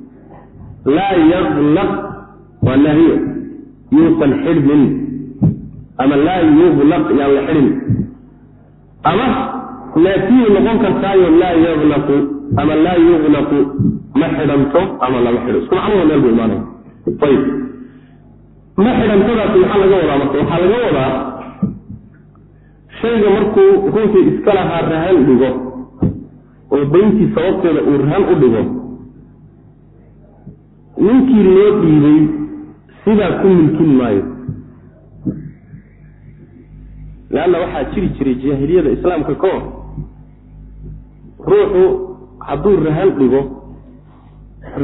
Laa yaglaq waa naahiyo. Yuusan xidhmin ama laa yuglaq yaan la xidhin. Ama naafiyay noqon kartaayo laa yaglaqu ama laa yuglaqu ma xidhanto ama lama xidho. Isku macnuhu meel buu imaanaya. Ayib ma xidhantadaasi maxaa laga wadaa marka? Waxaa laga wadaa shayga markuu ruuxii iska lahaa rahan dhigo oo dayntii sababteeda uu rahan u dhigo ninkii loo dhiibay sidaa ku milkin maayo. Leanna waxaa jiri jiray jaahiliyada islaamka ka hor. Ruuxu hadduu rahan dhigo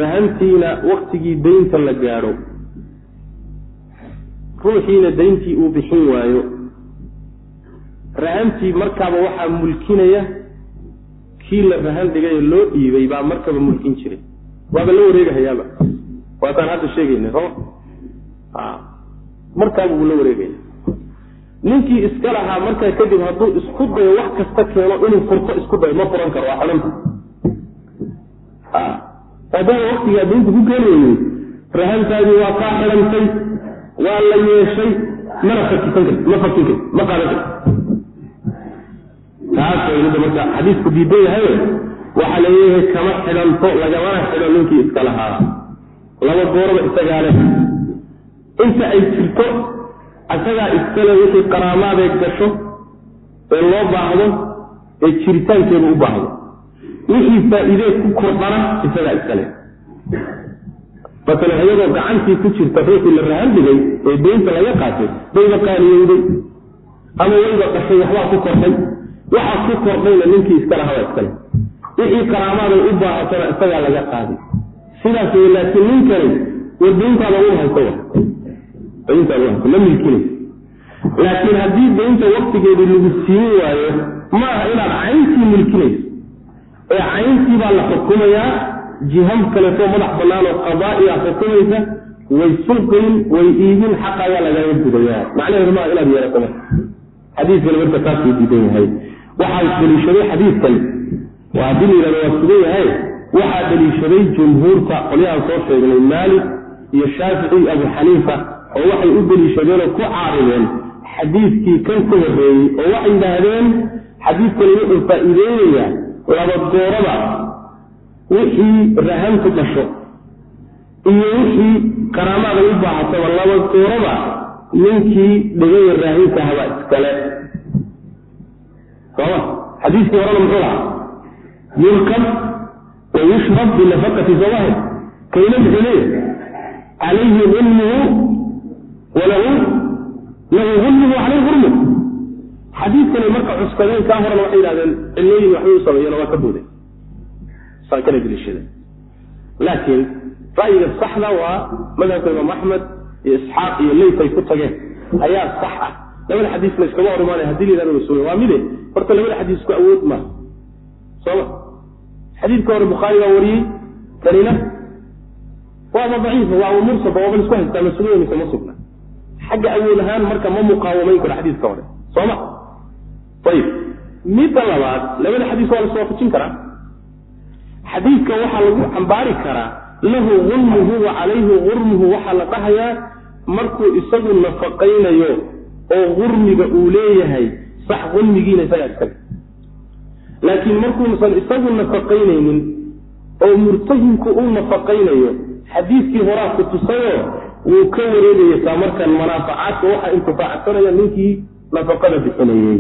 rahantiina waktigii daynta la gaadho ruuxiina dayntii uu bixin waayo rahantii markaaba waxaa mulkinaya kii la rahan dhigay loo dhiibay baa markaba mulkin jiray. Waaba la wareegahayaaba. Waataan hadda sheegayna soma markaaba wuu la wareegaya. Ninkii iska lahaa markaa kadib hadduu isku dayo wax kasta keeno inuu furto isku dayo ma furan karo waa xidhanta maadaama waktigaa daynta ku keeni weyey rahantaadii waa kaa xidhantay waa la yeeshay mana fakisan kar ma fakin kar ma qaadan kar taas way midda marka xadiisku diidan yahay waxaa leeyahay kama xidhanto lagamana xidho ninkii iska lahaa. Laba gooraba isagaa leh inta ay jirto isagaa iskale wixii qaraamaaday gasho ee loo baahdo ee jiritaankeedu u baahdo wixii faa-iidee ku kordhana isagaa iskale. Masalan iyadoo gacantii ku jirta ruuxii la rahan dhigay ee deynta laga qaatay bayba qaaliyowday ama wayba qashay waxbaa ku kordhay. Waxaa ku kordhayna ninkii iska lahabaa iskale. Wixii qaraamaaday u baahatana isagaa laga qaaday. Sidaas wey laakiin ninkani war deyntaada u hayso dayntaada u hayso ma milkinay laakiin haddii deynta waktigeedii lagu siin waayo ma aha inaad cayntii milkinayso ee cayntii baa la xukumayaa jiham kaleetoo madax bannaan oo qadaa'iya xukumaysa way sulqin way iibin xaqa ayaa lagaga gudaya macnaheedu maaha inaad yeelato marka xadiiskani marka taasuu diidan yahay. Waxaa daliishaday xadiidkan waa haddii la yidhahdo waa sugan yahay. Waxaa daliishaday jumhuurta qolyahaan soo sheegnay maalik iyo shaafici iyo abu xaniifa oo waxay u daliishadeenoo ku caarideen xadiidkii kan ka horreeyey oo waxay yidhaahdeen xadiidkani wuxuu faa-iideynayaa laba gooraba wixii rahantu dhasho iyo wixii qaraamaada u baahataba laba gooraba ninkii dhigaya raahinka haba iskale. Soma xadiiskii horena muxuu lahaa? Yurkab wa yushrab binafaqati zawahir kayna muxuu leeyahay? Calayhi gulmuhu walahu lahu gulmuhu calayhi gurmuh xadiidkani marka cuskadeen kaa horena waxay yidhahdeen cilooyin waxbay u sameeyeen waa ka booday saan kala deliishada laakiin ra'yiga saxda waa madhabka imaam axmed iyo isxaaq iyo leyt ay ku tageen. Ayaa sax ah. Labada xadiisna iskama hor imaanaya haddii la yidhahdo waa mide horta labada xadiisku awood maaha sooma xadiidka hore bukhaari baa wariyey kanina waaba daciifa waaba mursaba waaba isku haystaa ma sugan mise ma sugna. Xagga awood ahaan marka ma muqaawamayn karo xadiiska hore. Sooma ayib midda labaad labada xadiis waa la iswaafajin karaa? Xadiidka waxaa lagu xambaari karaa lahu gulmuhu wa calayhi gurmuhu waxaa la dhahayaa markuu isagu nafaqaynayo oo gurmiga uu leeyahay sax gulmigiina isagaa iskale laakiin markuusan isagu nafaqaynaynin oo murtahinku uu nafaqaynayo xadiidkii horaa ku tusayo wuu ka wareegaysaa markan manaafacaadka waxaa intifaacsanaya ninkii nafaqada bixinayey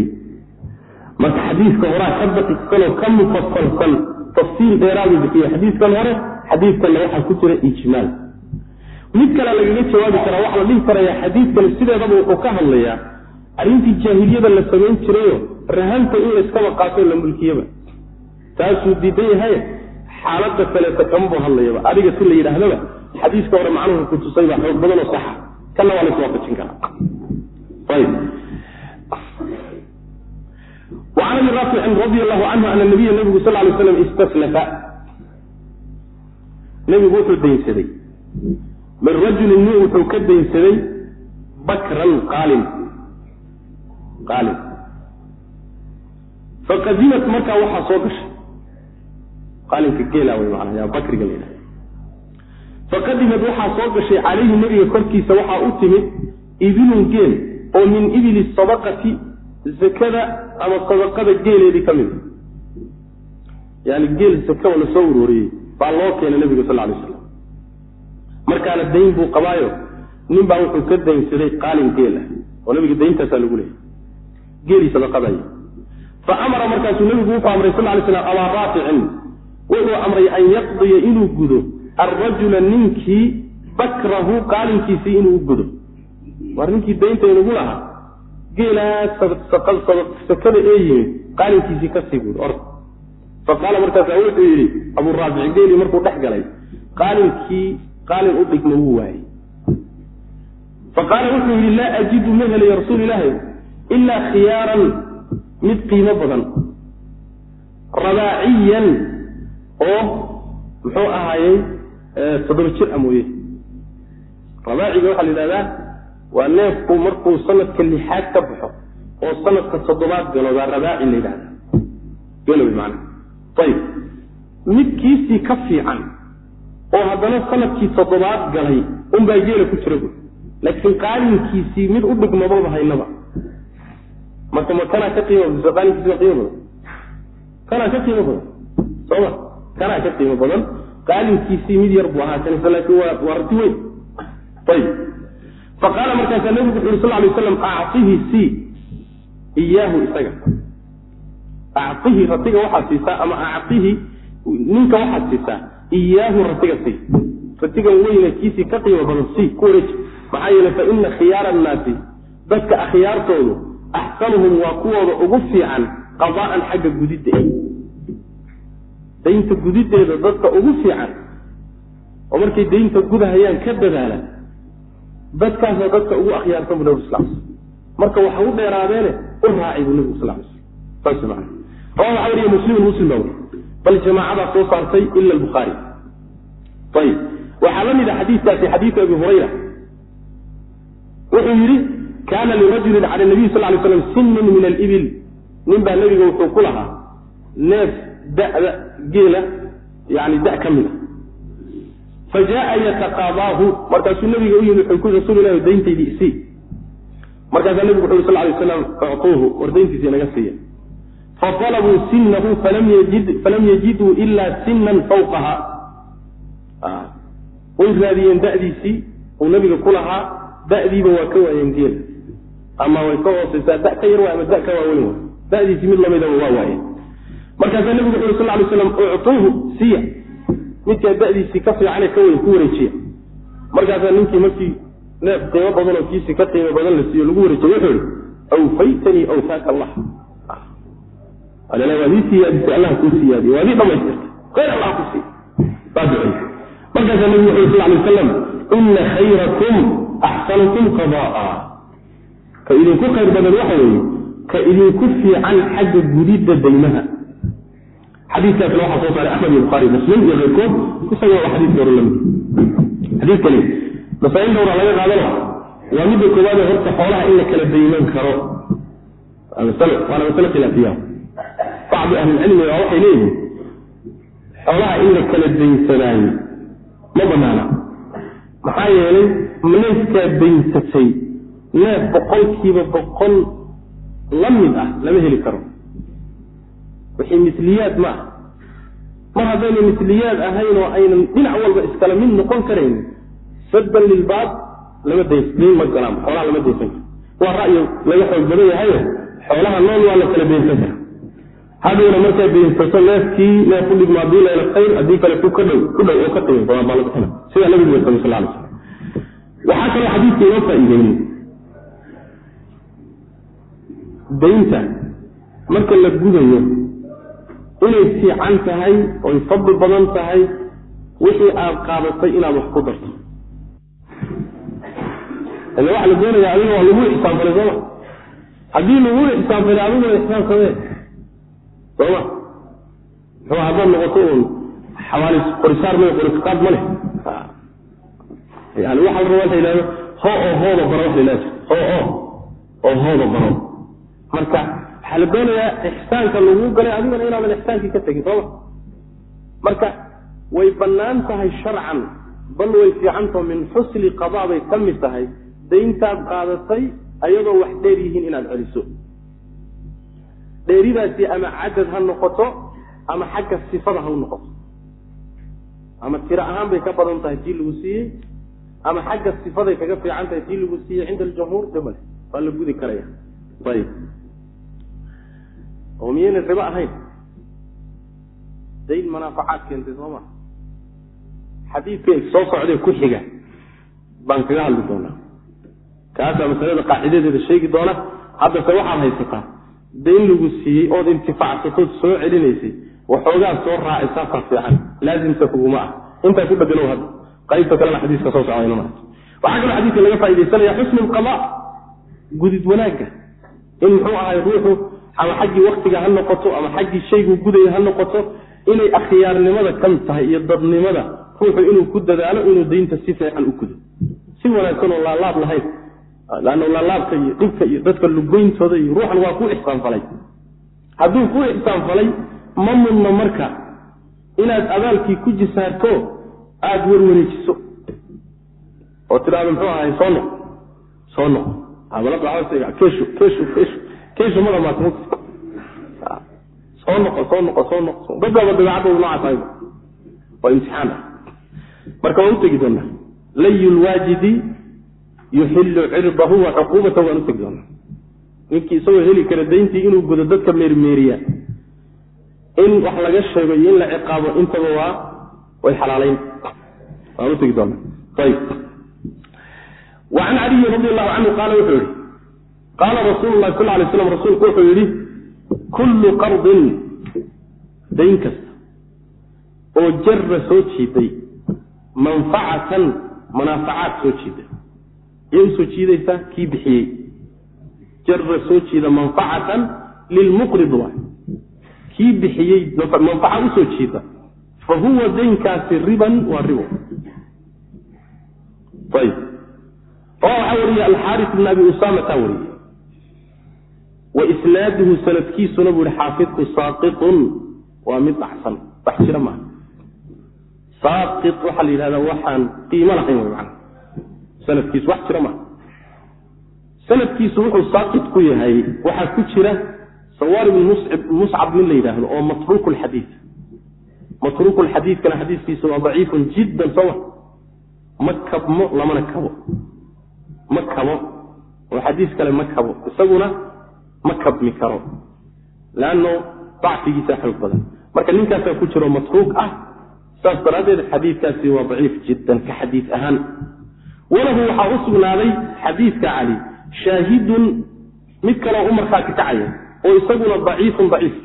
marka xadiiska horaa ka daqiiqsanoo ka mufasalsan tafsiil dheeraadu bixiye xadiiskan hore xadiidkanna waxaa ku jira ijmaal. Mid kale lagaga jawaabi karaa waxaa la dhihi karaya xadiidkani sideedaba wuxuu ka hadlayaa arrintii jaahiliyada la samayn jirayo rahanta in layskaba qaato la mulkiyaba. Taasuu diidan yahay xaalada kaleeta kamabuu hadlayaba. Adiga si la yidhaahdaba xadiiska hore macnuhu kutusay baa xoog badan oo saxa. Kana waa lays waafajin karaa وعn abi raaficin radi allahu canhu ana nabiya nabigu sal lay slam istaslafa nebigu wuxuu daynsaday. Min rajulin nin wuxuu ka daynsaday bakran qaalin qaalin faqadimat markaa waxaa soo gashay. Qaalinka geela wey manaa bakriga la yidhaha faqadimat waxaa soo gashay calayhi nebiga korkiisa waxaa u timid ibilun geel oo min ibili sadaqati zakada ama sadaqada geeleedii ka mid. Yani geel zakaba la soo uroriyey baa loo keenay nabiga sal lay slam markaana dayn buu qabaayo nin baa wuxuu ka daynsaday qaalin geel ah oo nabiga dayntaasaa lagu leeyay geelii sadaqaday fa amara markaasuu nabigu wuxuu amray sal lay slam abaa raaficin wuxuu amray an yaqdiya inuu gudo alrajula ninkii bakrahu qaalinkiisii inuu gudo. War ninkii daynta inugu lahaa geelaas sakada ee yimid qaalinkiisii ka sii gudo or faqaala markaasa wuxuu yidhi abuu raafic geelii markuu dhex galay qaalinkii qaalin u dhigma wuu waayey. Faqaala wuxuu yidhi laa ajidu ma helayo rasuul ilaahi ilaa khiyaaran mid qiimo badan rabaaciyan oo muxuu ahaayey toddoba jir a mooye. Rabaaciga waxaa la yidhahdaa waa neefku markuu sanadka lixaad ka baxo oo sanadka toddobaad galo baa rabaaci la yidhahda gelo man ayib midkiisii ka fiican oo haddana sannadkii toddobaad galay unbaa geela ku jira bu laakiin qaalinkiisii mid u dhigmababa haynaba marka ma kanaa ka qiimo badan qaalinkiisi waa qiimo badan kanaa ka qiimo badan sooma kanaa ka qiimo badan? Qaalinkiisii mid yar buu ahaa kanise laakiin waa waa rati weyn. Ayib faqaala markaasaa nabigu wuxu uri sal lay slam actihi si iyaahu isaga. Actihi ratiga waxaad siisaa ama actihi ninka waxaad siisaa? Iyaahu ratiga si ratigan weyne kiisii ka qiimo badan si ku wareeji. Maxaa yeele fa ina khiyaara annaasi dadka akhyaartoodu axsanuhum waa kuwooda ugu fiican qadaa'an xagga gudidda. Daynta gudideeda dadka ugu fiican. Oo markay daynta gudahayaan ka dadaala dadkaasoo dadka ugu akhyaarsan bu nabig sal marka waxa u dheeraadeene u raaci buu nabigu sal saas maa rawa waxaa weriye muslimun muslim baa weriy bal jamaacadaa soo saartay ila albukhaari ayib waxaa la mid a xadiiskaasi xadiidu abi hurayra. Wuxuu yidhi kaana lirajulin cala nabiy sal lay slam sinun min alibil. Nin baa nebiga wuxuu ku lahaa neef da'da geela yani da ka mida fa jaaa yataqaadaahu markaasuu nabiga u yimi wuxuu ku rasuul ilahi dayntaydii isii markaasaa nebigu wuxu sal lay slam ucuuhu war dayntiisi inaga siiya faطalabuu sinahu falam yajiduu ilaa sinan fawqaha way raadiyeen da'diisii uu nabiga ku lahaa da'diiba waa ka waayeen geela ama way ka hooseysaa da ka yar waay ama da ka waaweyn waay da'diisii mid lamidaba waa waayeen markaasaa nebigu wuxu sal lay slam ucuuhu siya midkaa da'diisii ka fiicane ka weyn ku wareejiya. Markaasaa ninkii markii neef qiimo badan oo kiisii ka qiimo badan la siiyo lagu wareejiya wuxuu ihi awfaytanii awfaaka allah. Waadii siyaadisay allah kuu siyaadiy waadii dhamaystirta khayr allah ku siiy baa ducey markaasaa nebigu wuxu sal lay wasalam ina khayrakum axsanukum qadaa ka idinku khayr badan waxa weeye ka idinku fiican xagga gudidda daymaha xadiikaasna waxaa soo saaray axmed iyo bukhaari muslim iyo keyrkood. Isaga waa xadiiska hore la mid. Xadiiskani masaail dhowra laga qaadano waa midda koowaade horta xoolaha in la kala dayman karo. Waana masale khilaafiya. Bacdu ahlilcilmi waa waxay leeyihiin xoolaha in la kala daynsanaayo ma banaana maxaa yeelay neefkaa daynsatay neef boqolkiiba boqol la mid ah lama heli karo wixii misliyaad ma ah mar haddayna misliyaad ahayn oo aynan dhinac walba iskala mid noqon karayn saddan lilbaab lama dayn ma galaan xoolaha lama daynsan karo. Waa ra'yi laga xoog badan yahayo xoolaha nool waa la kala daynsan kara. Hadhowna markay daynsato neefkii neef u dhigmo haddii layla khayr haddii kale ku ka dhow ku dhow oo ka qiimo badan baa lagu xina sidaa nabigu way sal slam waxaa kaloo xadiidka inoo faa'iideeyey. Daynta marka la gudayo inay fiican tahay oy fadli badan tahay wixii aad qaadatay inaad wax ku darto. Ila waxaa la doonaya adiga waa lagu ixsaanfalay sooma haddii lagu ixsaanfalay adiguna ixsaan samee sooma muxuu haddaad noqoto uun xawaali qorisaar ma qoriskaad ma leh? Yani waxa la rabaa la yidhahdo ho oo hooda baro wax la yidhahdo ho oo oo hooda baro marka waxaa la doonayaa ixsaanka lagu galay adiguna inaadan ixsaankii ka tegin sooma marka way bannaan tahay sharcan bal way fiicantaho min xusli qadaa bay ka mid tahay. Dayntaad qaadatay ayadoo wax dheer yihiin inaad celiso. Dheeridaasi ama cadad ha noqoto ama xagga sifada ha u noqoto. Ama tiro ahaan bay ka badan tahay tii lagu siiyey. Ama xagga sifaday kaga fiican tahay tii lagu siiyey cinda aljumhuur damale waa la gudi karaya. Ayib oo miyayna ribo ahayn. Dayn manaafacaad keentay soo maa xadiidka soo socdee ku xiga baan kaga hadli doonaa. Kaasaa masalada qaacidadeeda sheegi doona. Haddase waxaad haysataa dayn lagu siiyey ood intifacsatood soo celinaysay waxoogaa soo raacay saasaa fiican. Laazimta kuguma ah. Intaa ku bedelo hadda. Qaybta kalena xadiiska soo socda inuna waxaa kaloo xadiiska laga faa'idaysanaya xusnu lqada gudid wanaagga. In muxuu ahay ruuxu ama xaggii waktiga ha noqoto ama xaggii shayguu gudaya ha noqoto inay akhyaarnimada ka mid tahay iyo dadnimada ruuxu inuu ku dadaalo inuu daynta si fiican u gudo. Si wanaagsan oo laalaab lahayn lanna laalaabka iyo dhibka iyo dadka lugoyntooda iyo ruuxan waa ku ixsaanfalay. Hadduu ku ixsaanfalay ma mudno marka inaad abaalkii ku jisaarto aada werwareejiso oo tidhaahdo muxuu ahay soo noq soo noq. Keshu keshu keshu keshu ma dhamaat mugta soo noqo soo noqo soo noqo dadbaaba dabeecadooda noocaas ayba waa imtixaan. Ah marka waan utegi doonaa. Layu lwaajidi yuxilu cirdahu wa cuquubatahu waan utegi doonaa. Ninkii isagoo heli kara dayntii inuu gudo dadka meermeeriya. In wax laga sheego iyo in la ciqaabo intaba waa way xalaalayn. Waan utegi doonaa. Ayib wacan caliyi radi allahu canhu qaala wuxuu yihi qaala rasuulu lahi sal lay slam rasuulku wuxuu yidhi kullu qardin dayn kasta oo jarra soo jiiday manfacatan manaafacaad soo jiida yay u soo jiidaysaa kii bixiyey jarra soo jiida manfacatan lilmuqrid waay kii bixiyey manfaca u soo jiida fa huwa daynkaasi riban waa ribo ayib oo waxaa wariyey alxaaris bn abi usaamataa wariyey wa isnaaduhu sanadkiisuna buu yihi xaafidku saaqitun waa mid dhacsan wax jira maaha. Saaqit waxaa la yidhahdaa waxaan qiimo lahayn way macana sanadkiisu wax jira maaha. Sanadkiisu wuxuu saaqit ku yahay waxaa ku jira sawaar ibn muscab nin la yidhaahdo oo matruuk lxadiid matruuk lxadiidkana xadiiskiisa waa daciifun jiddan soma ma? Kabmo lamana kabo. Ma kabo. Oo xadiis kale ma kabo. Isaguna ma kabmi karo. Leanno dacfigiisa xoog badan. Marka ninkaasaa ku jiro matruuk ah saas daraaddeed xadiidkaasi waa daciif jiddan ka xadiis ahaan. Walahu waxaa u sugnaaday xadiidka cali shaahidun mid kaleo u markhaati kacaya oo isaguna daciifun daciif.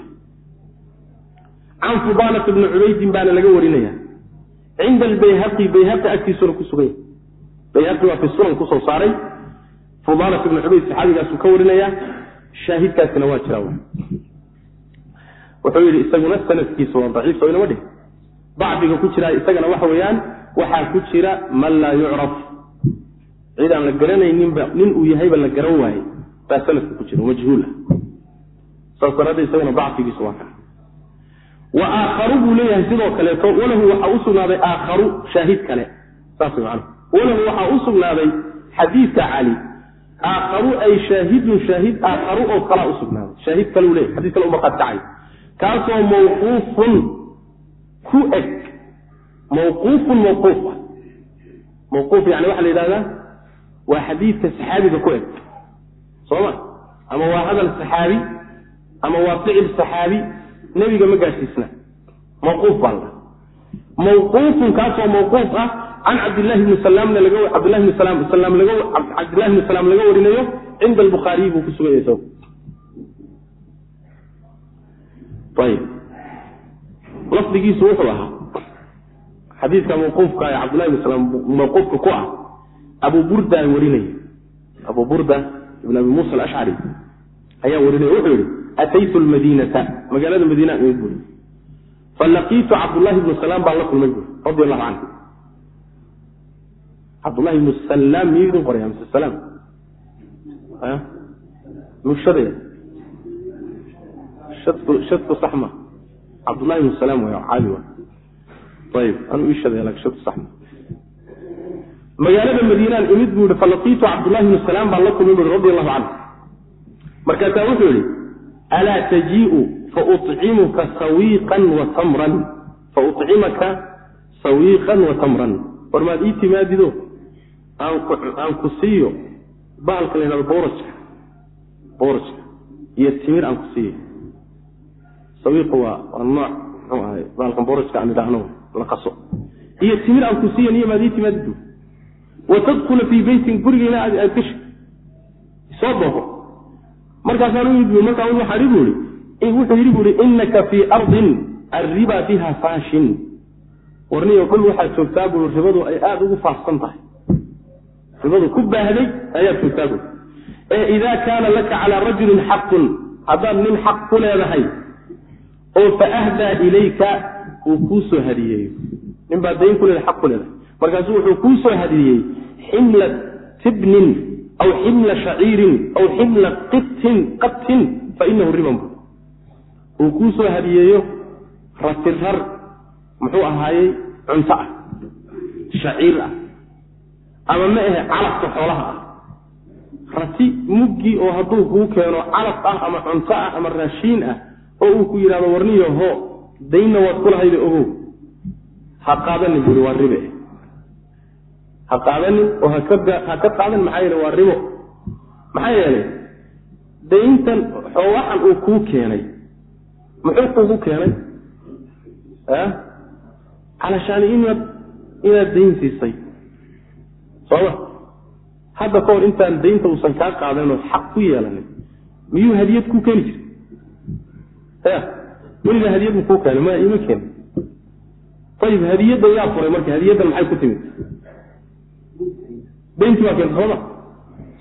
Can fudaanata bni cubaydin baana laga warinaya cinda albayhaqi bayhaqi agtiisuna ku sugan yahy bayhaqi waa fi sunan ku soo saaray. Fudaanat bni cubayd saxaabigaasuu ka warinaya shaahidkaasina waa jira wuxuu yidhi isaguna sanadkiisa waa daciif soo inama dhih dacfiga ku jira isagana waxa weeyaan waxaa ku jira man laa yucraf. Cid aan la garanayninba nin uu yahayba la garan waayey baa sanadka ku jira majhuula saas daraaddeed isagana dacfigiisu waa ka. Wa aakharu buu leeyahay sidoo kaleeto walahu waxaa u sugnaaday aakharu shaahid kale. Saas man walahu waxaa u sugnaaday xadiidka cali aakharu ay shaahidun shaahid aakharu oo kalaa u sugnaaday shaahid kale u leyahy xadis kale u markhaati kacay. Kaasoo mawquufun ku eg. Mawquufun mawquuf. Ah mawquuf yani waxaa la yidhahdaa waa xadiidka saxaabiga ku eg. Soo ma? Ama waa hadal saxaabi ama waa ficil saxaabi nebiga ma gaadhsiisna. Mawquuf baa la mawquufun kaasoo mawquuf ah can cabdillahi bni salaam salaam cabdillahi bni salaam laga warinayo cinda albukhaariyi buu ku sugan yahay isagu ayib lafdigiisu wuxuu ahaa xadiidka mawquufka ee cabdullahi bn slam mawquufka ku ah abu burda warinaya abu burda ibn abi muusa alashcari ayaa warinaya wuxuu yihi ataytu lmadiinata magaalada madiina imid buri falaqiitu cabdullahi bnu salaam baan la kulmay buri radi allahu canhu miyuu idin qoraya mise salaam mushadaya shadku sax ma. Cabdullahi salaam way caadi wa ayib shadaya laakin shadku sax ma. Magaalada madiinaan imid buu yihi falaqiitu cabdullahi bnu salaam baan la kulmay buri radi allahu canhu markaasaa wuxuu yihi alaa tajiiu faucimuka sawiiqan wa tamran. Faucimaka sawiiqan wa tamran. War maad ii timaadido aan ku siiyo bahalka la yhahdo boorajka boorajka iyo timir aan ku siiyo. Sawiiqu waa waa nooc muxuu ahay bahalkan boorajka aan idhaahno la qaso. Iyo timir aan ku siiyo niyo maad ii wa tadkula fii beytin gurigeyna aad aad gashi soo booqo markaasaan u markaa waxaa i bu wuxuu yidhi buuhi inaka fii ardin arriba biha faashin. Warniyo kol waxaad joogtaa bui ribadu ay aada ugu faafsan tahay ribadu ku baahday ayaad bui ee idaa kaana laka calaa rajulin xaqun haddaad nin xaq ku leedahay oo fa ahdaa ilayka uu kuu soo hadiyeeyo nin baa dayn ku leedahay xaq ku leedahay. Markaasuu wuxuu kuu soo hadiyey ximla tibnin aw ximla shaciirin aw ximla qitin qatin fa inahu riban bu uu kuu soo hadiyeeyo ratirar muxuu ahaayey cunto ah shaciir ah ama ma ahe calafka xoolaha ah. Rati muggii oo hadduu kuu keeno calaf ah ama cunto ah ama raashiin ah oo uu ku yidhahdo warniyo ho daynna waad ku lahayda ogow ha qaadanin buuri waa ribe. Ha qaadanin oo ha ka qaadan maxaa yeele waa ribo. Maxaa yeelay dayntan xoowaxan uu kuu keenay. Muxuu kugu keenay? Calashaani inaad inaad dayn siisay hadda ka hor intaan daynta uusan kaa qaadanoo xaq ku yeelanin miyuu hadiyad kuu keeni jiray? Ya weligaa hadiyad mu kuu keenay ma ima keenay ayib hadiyadda yaa furay marka hadiyaddan maxay ku timid? Dayntii waa keentay sooma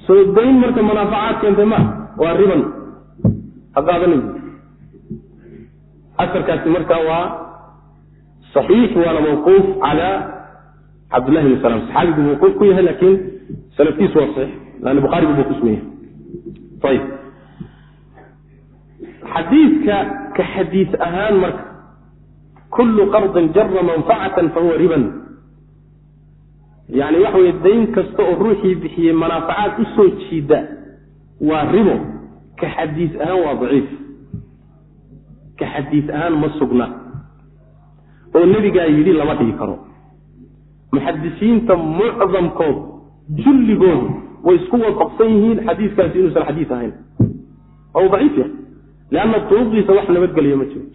soo dayn marka manaafacaad keentay maa waa riban. Ha qaadanin aarkaasi marka waa صaxiix waana mawquuf cala cabdllahi bn salam. Saxaabigu mawquuf ku yahay laakiin salafkiisu waa saxiix lanna bukhaarigu buu kusugan yahay ayib xadiidka ka xadiis ahaan marka kullu qardin jara manfacatan fahuwa riban. Yani waxa weye dayn kasta oo ruuxii bixiyey manaafacaad u soo jiida waa ribo. Ka xadiis ahaan waa daciif. Ka xadiis ahaan ma sugna. Oo nebigaa yidhi lama dhigi karo muxadisiinta mucdamkood julligoodu way isku waafaqsan yihiin xadiiskaasi inuusan xadiis ahayn. U daciif yahay lianna duruqdiisa wax nabadgelya ma jiro.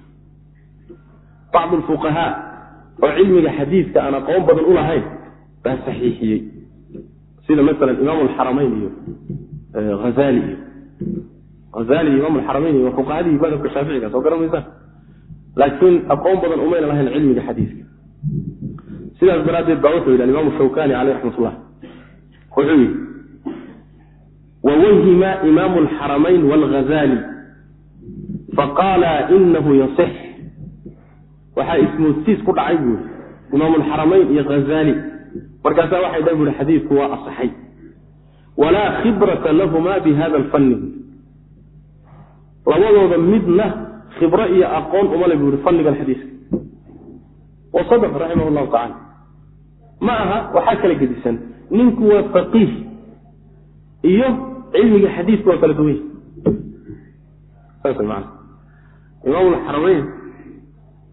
Bacdu alfuqahaa oo cilmiga xadiiska aan aqoon badan u lahayn baa saxiixiyey. Sida masalan imaamu alxaramayn iyo hazali iyo. Hazali iyo imaam alxaramayn iyo fuqahadii madhabka shaaficiga soo garan maysaan. Laakiin aqoon badan umayna lahayn cilmiga xadiiska sidaas daraaddeed baa wuxuu yidhi alimaamu shawkani caleyh raxmatullah wuxuu yidhi wawahima imaamu alxaramayn waalghazali faqaala inahu yasix waxaa ismoodsiis ku dhacay buuri imaamu alxaramayn iyo hazali markaasaa waxay dhahay buuri xadiidku waa asaxay. Walaa khibrata lahuma bi alfanni. Labadooda midna khibro iyo aqoon umale buu yihi fannigan xadiiska. Wa sadaq raximah llahu tacala ma aha waxaa kala gedisan. Ninku waa faqiih. Iyo cilmiga xadiiska waa kala duwany saas man imaam alxaramayn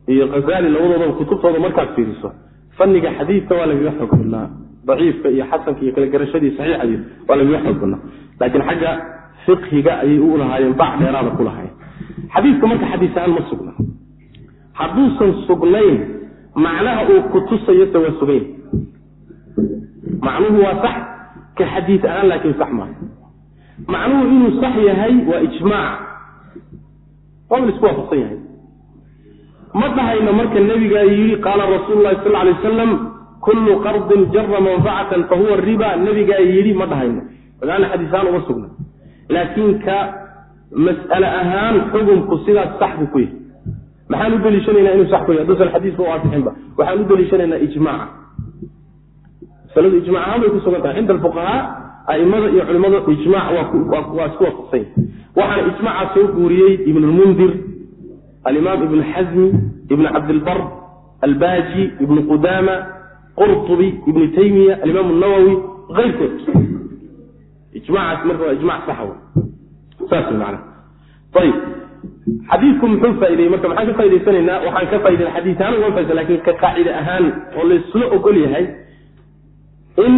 iyo khazali labadoodaba kutubtooda markaad fiiriso fanniga xadiidka waa lagaga xoog badnaa daciifka iyo xasanka iyo kala garashadii saxiixadii waa lagaga xoog badnaa laakiin xagga fiqhiga ayay u lahaayeen bac dheeraada ku lahaayeen. Xadiiska marka xadiis ma sugna. Hadduusan sugnayn macnaha uu kutusayo se waa sugayn macnuhu waa sax ka xadiis ahaan laakiin sax maaha macnuhu inuu sax yahay waa ijmaac. Waa la isku waafaqsan yahay. Ma dhahayno marka nebigaa yidhi qaala rasuulu sal lay wasalam kullu qardin jara manfacatan fahuwa riba. Nebigaa yidhi ma dhahayno magaana xadiisaan uma sugna laakiin ka mas'ale ahaan xukunku sidaas sax buu ku yahay. Maxaan u deliishanaynaa inuu sax ku yahy haduusan xadiisba u asixinba waxaan u deliishanaynaa ijmaaca masaladu ijmac ahaan bay ku sugan tahay. Cinda alfuqahaa aimada iyo culimada ijmac waa isku waafaqsan waxaana ijmaca soo guuriyey ibn alimaam ibn xasmi ibn cabdilbar albaaji ibn qudaama qurtubi ibn taymiya alimaam nawowi ayrkood ijmacaas marka waa ijmac saxa saas man ayib xadiidku muxuu faaideyey marka maxaan ka faa'idaysanaynaa waxaan ka faaidey xadiis ahaan uga faaidaysa laakiin ka qaacide ahaan oo laysla ogol yahay in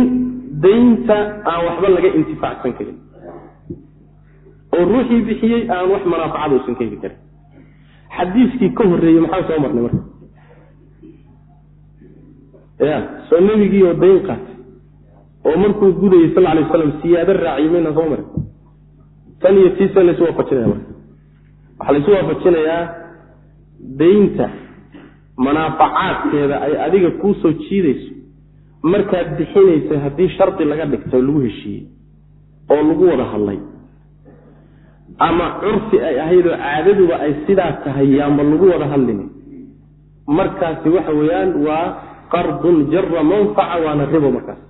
daynta aan waxba laga intifaacsan karin. Oo ruuxii bixiyey aan wax manaafacada usan ka heli karin. Xadiiskii ka horreeyey maxaan soo marnay marka? Ya soo nebigii oo dayn qaatay oo markuu gudayay sal alay waslam siyaado raaciyo mayna soo marin tan iyo tiisa laysu waafajinaya marka. Waxaa laysu waafajinayaa daynta manaafacaadkeeda ay adiga kuu soo jiidayso markaad bixinaysa haddii shardi laga dhigto lagu heshiiyey oo lagu wada hadlay ama curfi ay ahaydoo caadaduba ay sidaa tahay yaanba lagu wada hadlin markaasi waxa weeyaan waa qardun jara manfaca waana ribo markaas.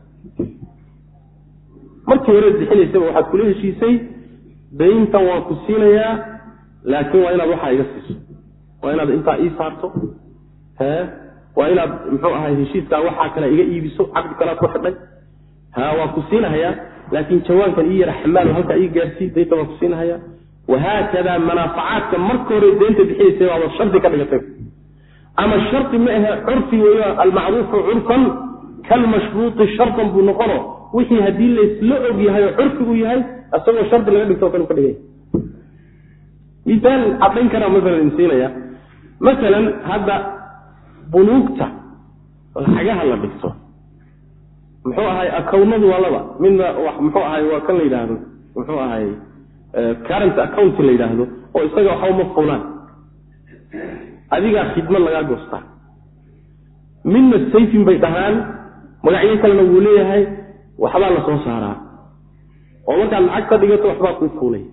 Markii horeed bixinaysaba waxaad kula heshiisay dayntan waan ku siinayaa laakiin waa inaad waxaa iga siiso waa inaad intaa ii saarto waa inaad muxuu ahay heshiiskaa waxaa kale iga iibiso caqdi kalead ku xidhay. Ha waan ku siinahayaa laakiin jawaankan ii yara xamaal halkaa ii gaarsii daynta waan ku siinahayaa wahaakada manaafacaadka marka hore deynta bixinaysa waaba shardi ka dhigatay. Ama shardi ma ahe curfi weyo almacruufu curfan kalmashruuti shardan buu noqono. Wixii haddii laysla og yahay oo curfigu yahay isagoo shardi laga dhigto kale ka dhigay. Misaal cadayn karaa masalan siinaya. Masalan hadda bunuugta lacagaha la dhigto. Muxuu ahay akawnadu waa laba. Midna muxuu ahay waa kan la yidhaahdo. Muxuu ahay current account la yidhaahdo oo isaga waxba ma fulaan adigaa khidmad lagaa goostaa. Midna sayfin bay dhahaan. Magacyo kalena wuu leeyahay. Waxbaa la soo saaraa. Oo markaad lacag ka dhigato waxbaa kuu fuulay.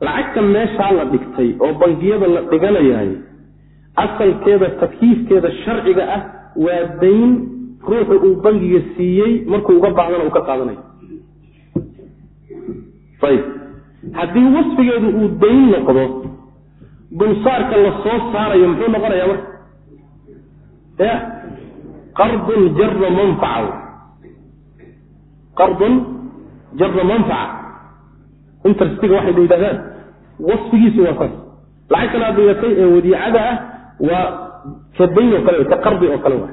Lacagta meeshaa la dhigtay oo bangiyada la dhiganayahay asalkeeda takyiifkeeda sharciga ah waa dayn ruuxu uu bangiga siiyey markuu uga baahdana uu ka qaadanayo ayib haddii wasfigeedu uu dayn noqdo dulsaarka la soo saarayo muxuu noqonayaa marka? Ya? Qardun jara manfaca qardun jara manfaca. Interstiga waxay yidhahdaan. Wasfigiisu waa saas lacagtan aad dhigatay ee wadiicada ah waa ka dayn oo kale ka qardi oo kale wa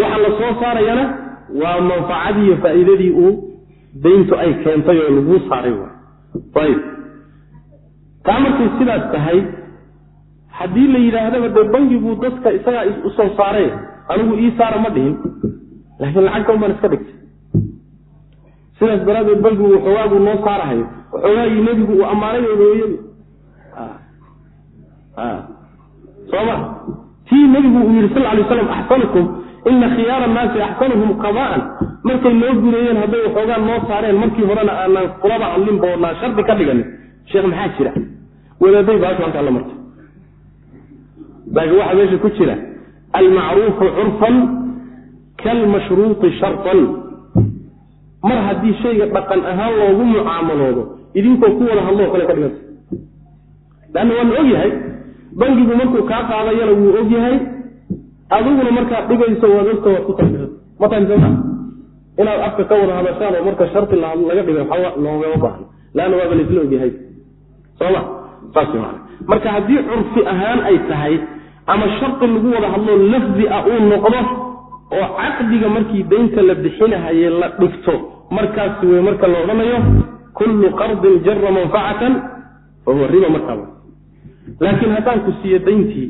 waxa la soo saarayana waa manfacadii iyo faa'iidadii uu dayntu ay keentay oo laguu saaray wa ayib. Taa markay sidaas tahay haddii la yidhaahdaba dee bangigu dadka isagaa u soo saaray anigu ii saara ma dhihin laakiin lacagta un baan iska dhigtay. Sidaas daraaddeed bangigu waxoogaaguu noo saarahayo waxoogaagii nebigu uu ammaanay ogeeyadi sooma. Tii nebigu uu yidhi sal alay slam axsanukum ina khiyaara annaasi axsanuhum qada'an. Markay noo gureeyeen hadday waxoogaa noo saareen markii horena aanaan kulaba hadlinba oonaan shardi ka dhiganin. Sheekh maxaa jira? Wadaaday baashu halkaa la martay. Laakiin waxaa meesha ku jira. Almacruufu curfan kalmashruuti shartan. Mar haddii shayga dhaqan ahaan loogu mucaamaloodo idinkoo ku wada hadloo kale ka dhiganta leanna waa la og yahay bangigu markuu kaa qaadayana wuu og yahay. Adiguna markaad dhigayso waad waad ku talbia matasoma inaad afka ka wada hadashaan oo marka sharti laga dhiga waxba loogama baahno leanna waaba laisla ogyahay soma saas maana marka haddii curfi ahaan ay tahay ama shardi lagu wada hadloo lafdi ah uu noqdo oo caqdiga markii daynta la bixinahaye la dhigto markaas wey marka la odhanayo kullu qardin jara manfacatan fahuwa riba markaa laakiin haddaan ku siiyo dayntii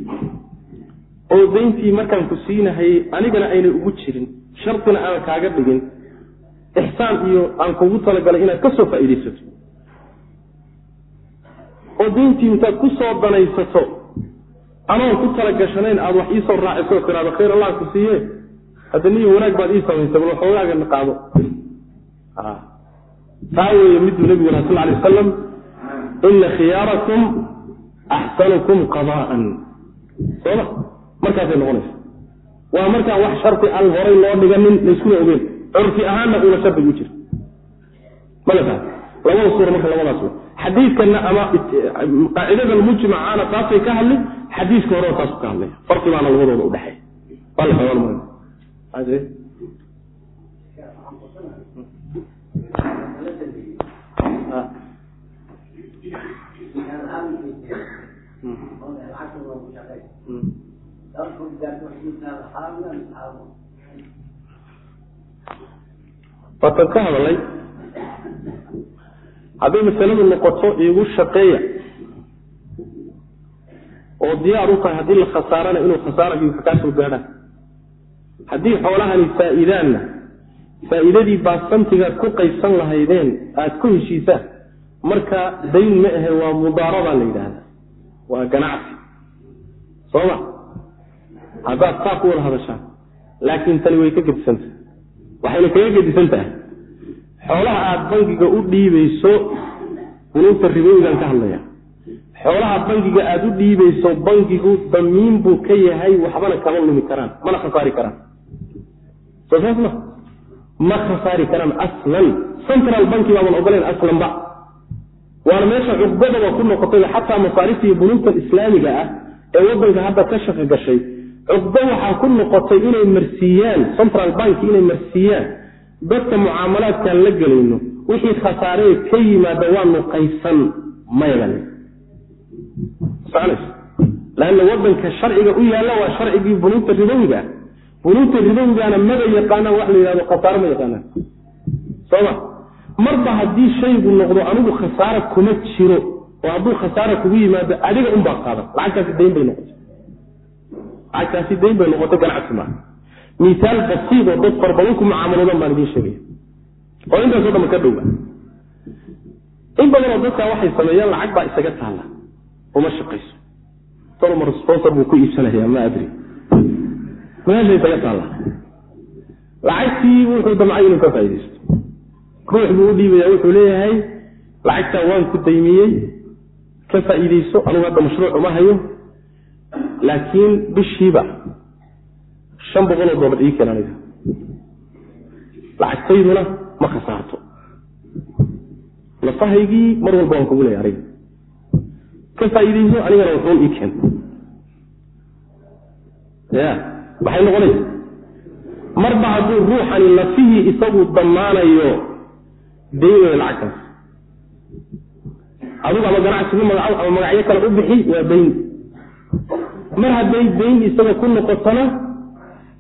oo dayntii markaan ku siinahayey anigana aynay ugu jirin shardina aan kaaga dhigin ixsaan iyo aan kugu talagalay inaad ka soo faa'iidaysato. Oo dayntii intaad ku soo danaysato anoon ku talagashanayn aada wax iisoo raaciso tiraado khayr allah ku siiye hadda niyo wanaag baad ii samaysay bal waxoogaaga qaado taa weeye miduu nebigu yara sal alay wasalam ina khiyaarakum axsanukum qada'an sooma markaasay noqonaysa waa markaan wax shardi al horay loo dhiganin layskuna ogeyn curfi ahaanna uuna shardigu jira malaa labada suura marka labadaas xadiidkana ama qaacidadan mujmacaana taasay ka hadli xadiiska horeo taasu ka hadlaya farqi baana labadooda udhexeeya waatan ka hadalay. Hadday masaladu noqoto iigu shaqeeya oo diyaar u tahay haddii la khasaarana inuu khasaaragiisa kaa soo gaadhaan haddii xoolahani faa'iidaanna faa'iidadii baasantigaad ku qaybsan lahaydeen aada ku heshiisaan marka dayn ma ahe waa mudaarabaa la yidhaahdaa. Waa ganacsi sooma haddaad saa ku wada hadashaan laakiin tani way ka gedisantahay. Waxayna kaga gedisan tahay xoolaha aada bangiga u dhiibayso bunuugta ribowigaan ka hadlaya xoolaha bangiga aada u dhiibayso bangigu damiin buu ka yahay waxbana kama lumi karaan mana khasaari karaan. Soo saas ma? Ma khasaari karaan aslan. Central banki baaban ogoleen aslanba. Waana meesha cuqbadaba ku noqotay xataa masaarifta iyo bunuugta islaamiga ah ee wadanka hadda ka shaqo gashay cuqbo waxaa ku noqotay inay marsiiyaan central bank inay marsiiyaan. Dadka mucaamalaadkaan la gelayno wixii khasaaree ka yimaada waanu qaysan maydan. Lanna wadanka sharciga u yaalla waa sharcigii bunuugta ribowiga bunuugta ribowigaana maba yaqaanaan wax la yidhahdo khasaaro ma yaqaanaan. Sooma marba haddii shaygu noqdo anigu khasaara kuma jiro oo hadduu khasaara kugu yimaado adiga unbaa qaadan. Lacagtaasi dayn bay noqotay. Lacagtaasi dayn bay noqotay ganacsi maa misaal basiid oo dad farbadan ku mucaamaloodan baan idiin sheegaya oo intaasoo dhanba ka dhowba in badanoo dadkaa waxay sameeyaan lacag baa isaga taalla. Uma shaqayso tolma sponsor buu ku iibsanayaa ma adri. Meesha isaga taalla. Lacagtii wuxuu damcay inuu ka faaidaysto ruux buu u dhiibaya wuxuu leeyahay lacagtaa waan ku daymiyey ka faa'iidayso anugu hadda mashruuc uma hayo laakiin bishiiba shan boqoloo dollar ii keen aniga. Lacagtayduna ma khasaarto lafahaygii mar walba waan kugu leeya aniga. Ka faa'iidayso anigana wuxuun ii keen. Ya maxay noqonaysa marba hadduu ruuxani lafihii isagu damaanayo dayn wey lacagtaas adigu ama ganacsigu magaco ama magacyo kale u bixi waa dayn mar hadday dayn isaga ku noqotona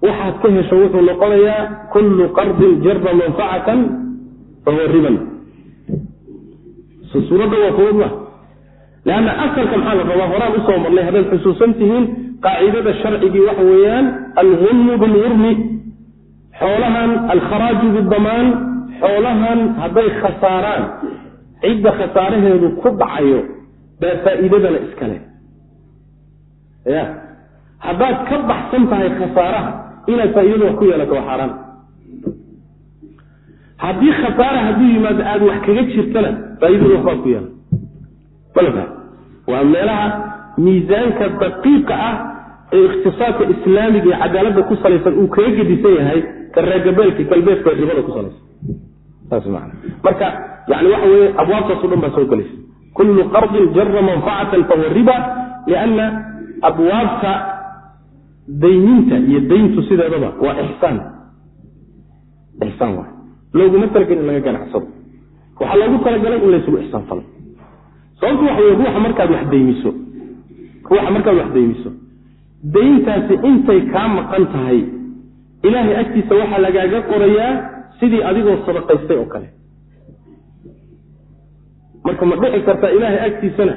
waxaad ka hesho wuxuu noqonayaa kullu qardin jara manfacatan fahuwa riban. Suuradda waa fudud ma? Leanna asalka maxaa la rabaa? Horaan u soo marnay haddaad xusuusan tihiin qaacidada sharcigii waxa weeyaan alghunmu bilgurmi xoolahan alkharaaju bidamaan xoolahan hadday khasaaraan cidda khasaaraheedu ku dhacayo baa faa'iidadana iskale ya haddaad ka baxsan tahay khasaaraha inaad faa'iidada wax ku yeelato waa xaaraan. Haddii khasaara hadduu yimaado aada wax kaga jirtana faa'iidada waxbaad ku yeela. Malfa waa meelaha miisaanka daqiiqa ah ee ikhtisaadka islaamiga iyo cadaaladda ku salaysan uu kaga gedisan yahay ka reegabeelka galbeedka ee ribada ku salaysan marka yani waxa weeye abwaabtaaso dhan baa soo gelaysa kullu qardin jara manfacatan fahuwa riba lianna abwaabta dayninta iyo dayntu sideedaba waa ixsaan. Ixsaan waay. Looguma talagelin in laga ganacsado waxaa loogu talagalay in laysugu ixsaan falo. Sababtu waxa wey ruuxa markaad wax daymiso ruuxa markaad wax daymiso dayntaasi intay kaa maqan tahay ilaahay agtiisa waxaa lagaaga qorayaa sidii adigoo sadaqaystay oo kale. Marka ma dhici karta ilaahay agtiisana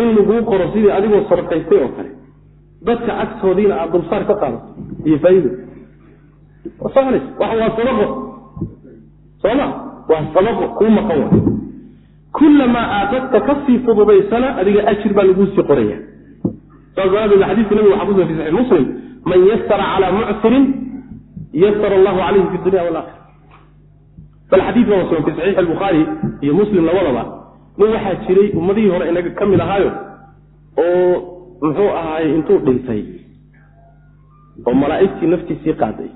in laguu qoro sidii adigoo sadaqaystay oo kale. Dadka agtoodiina aada dulsaar ka qaadato. Iyo faa'iido. Waa waa waa sadaqo sooma waa sadaqo kuu maqan wa kullamaa aad dadka ka sii fududaysana adiga ajir baa laguu sii qoraya. Saas daraadeed xadiiska nabiga waxa kusugan fi saxix muslim. Man yasara calaa mucsirin yasara allahu calayhi fi dunya walakhira bal xadiidka waa sugan fi saxiix albukhaari iyo muslim labadaba. Nin waxaa jiray ummadihii hore inaga ka mid ahaayo oo muxuu ahaay intuu dhintay oo malaa'igtii naftiisii qaaday.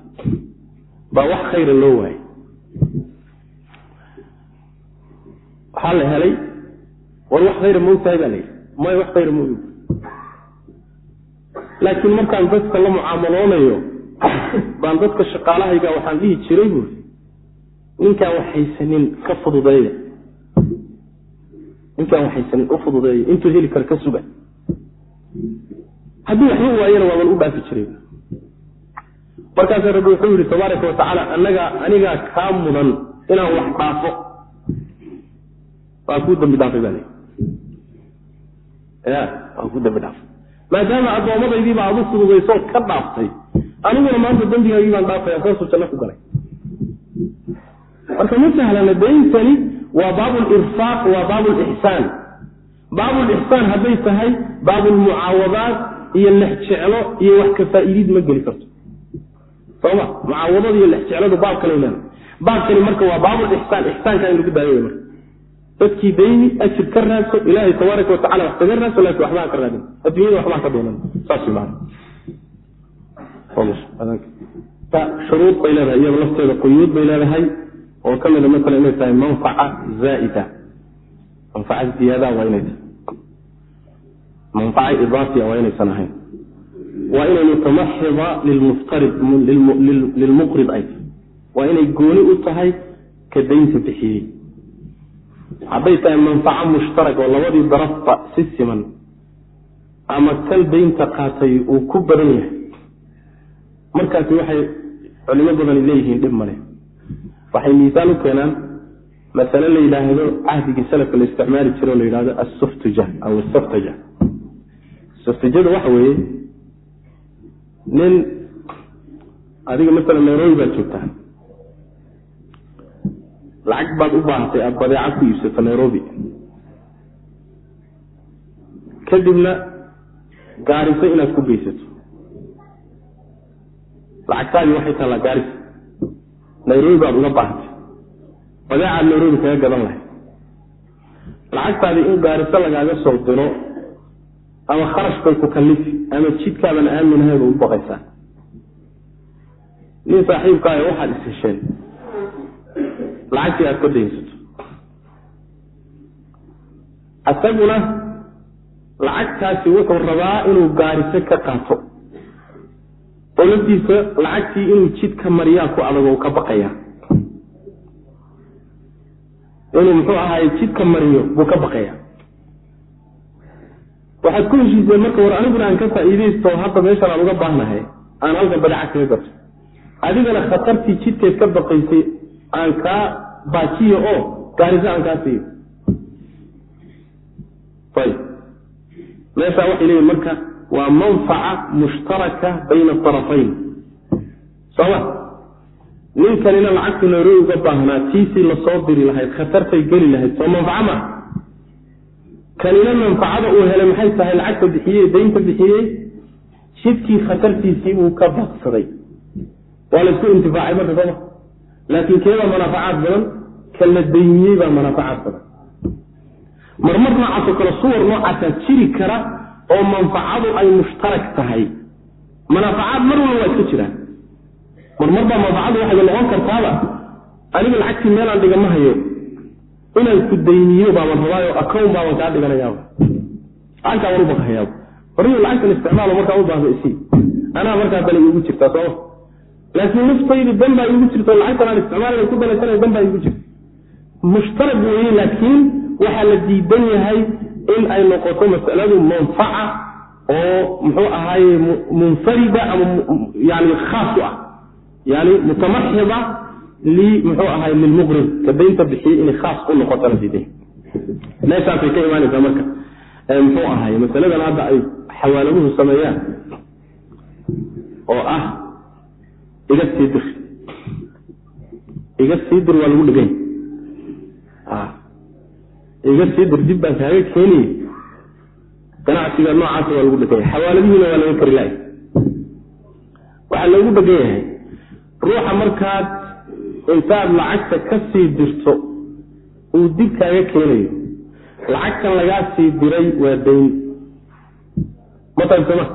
Baa wax khayra loo waayay. Waxaa la helay war wax khayra maogtahay baa la yidhi. Maya wax khayra maogi laakiin markaan dadka la mucaamaloonayo baan dadka shaqaalahayga waxaan dhihi jiray buuri ninkaan waxhaysanin ka fududeeya ninkaan waxhaysanin u fududeeya intuu heli karo ka suga. Haddii waxba waayana waaban u dhaafi jiray. Markaasa rabbi wuxuu yihi tabaaraka watacaala anaga anigaa kaa mudan inaan wax dhaafo. Waa kuu dambi dhaafay baa ya waa kuu dambi dhaafay. Maadaama addoommadaydiiba aad u fududaysood ka dhaaftay aniguna maanta dembigaagii baan dhaafaya saasuu janno ku galay marka ma sahlana dayntani waa baab lirfaaq waa baab lixsaan baab lixsaan hadday tahay baab lmucaawadaat iyo lex jeclo iyo wax ka faa'iidid ma geli karto. Soma mucaawadada iyo lex jecladu baab kale leeda baabkani marka waa baabulixsaan ixsaanka in lagu daayo marka. Dadkii dayni ajir ka raadso ilaahay tabaaraka watacala wax kaga raadso laakin waxbaa ka raadin. Adduunyada waxbaa ka doonan. Saas maan shuruud bay leedahay iyada lafteeda quyuud bay leedahay oo ka mida maala inay tahay manfaca zaaida. Manfaca ziyaada waa inay tahay. Manfaca idaafiya waa inaysan ahayn. Waa inay mutamaxida lilmuftarid lilmuqrid ay tahay. Waa inay gooni u tahay ka daynta bixiyey. Hadday tahay manfaco mushtarag oo labadii darafba si siman ama kan daynta qaatay uu ku badan yahay. Markaasi waxay culimo badani leeyihiin dhib male waxay miisaal u keenaan masale la yidhaahdo cahdigii salafka la isticmaali jiro o la yidhahdo assuftuja aw asaftaja saftijada waxa weeye nin adiga masala nairobi baad joogtaa lacag baad u baahatay aada badeeca ku iibsato nairobi. Kadibna gaariso inaad ku geysato. Lacagtaadii waxay taallaa gaarisa nairobi baad uga baahatay badeecaad nairobi kaga gadan lahay. Lacagtaadii in gaariso lagaaga soo diro ama kharash bay ku kalifi ama jidkaadan aaminahayd u baqaysaa. Nin saaxiibkaayo waxaad is hesheen lacagtii aad ka daynsato isaguna lacagtaasi wuxuu rabaa inuu gaariso ka qaato oo laftiisa lacagtii inuu jidka mariyaa ku adag ka baqaya. Inuu muxuu ahaaye jidka mariyo buu ka baqaya. Waxaad ku heshiiseen marka war aniguna aan ka faa'iidaysto hadda meeshan aan uga baahnahay aan halkan badeeca kaga gato adigana khatartii jidkeed ka baqaysay aan kaa baajiyo oo gaariso aan kaa siiyo. Ayb meeshaa waxay leeyihiin marka waa manfaca mushtaraka bayna arafayn sooma ninkanina lacagtu nairobi uga baahnaa tiisii la soo diri lahayd khatartay geli lahayd soo manfaca maa kanina manfacada uu helay maxay tahay lacagta bixiyey daynta bixiyey? Jidkii khatartiisii uu ka baqsaday waa laysku intifaacay marka sooma laakiin keebaa manaafacaad badan? Ka la daymiyey baa manaafacaad badan. Marmar noocaasoo kale suwar noocaasaa jiri kara oo manfacadu ay mushtarak tahay. Manaafacaad mar walba waa iska jiraan. Marmar baa manfacadu waxay noqon kartaaba aniga lacagtii meelaan dhiga ma hayo. Inaan ku dayniyo baaban rabaayo acown baaban kaa dhiganayaaba lacagtaa waan u baqahayaaba horiyo lacagtan isticmaalo markaa u baahda anaa markaa dana iigu jirtaa sooma laakiin naftaydi dan baa iigu jirta lacagtan aan isticmaalana ku danaysanaya dan baa iigu jirta. Mushtarag weeye laakiin waxaa la diidan yahay in ay noqoto masaladu manfaca oo muxuu ahaaye munfarida ama yani khaas ah. Yani mutamaxida li muxuu ahaay lilmuqrid ka bixiyey inay khaas u noqoto la diiday. Meeshaasay ka imaanaysaa marka muxuu ahaay masaladan hadda ay xawaaladuhu sameeyaan oo ah iga sii dir. Iga sii dir waa lagu dhigay iga sii dir dib baan kaaga keeniye ganacsiga noocaasa waa lagu dhegan yahay xawaaladihiina waa laga kari waxaa loogu dhegan yahay ruuxa markaad intaad lacagta ka sii dirto uu dib kaaga keenayo. Lacagtan lagaa sii diray waa dayn matasama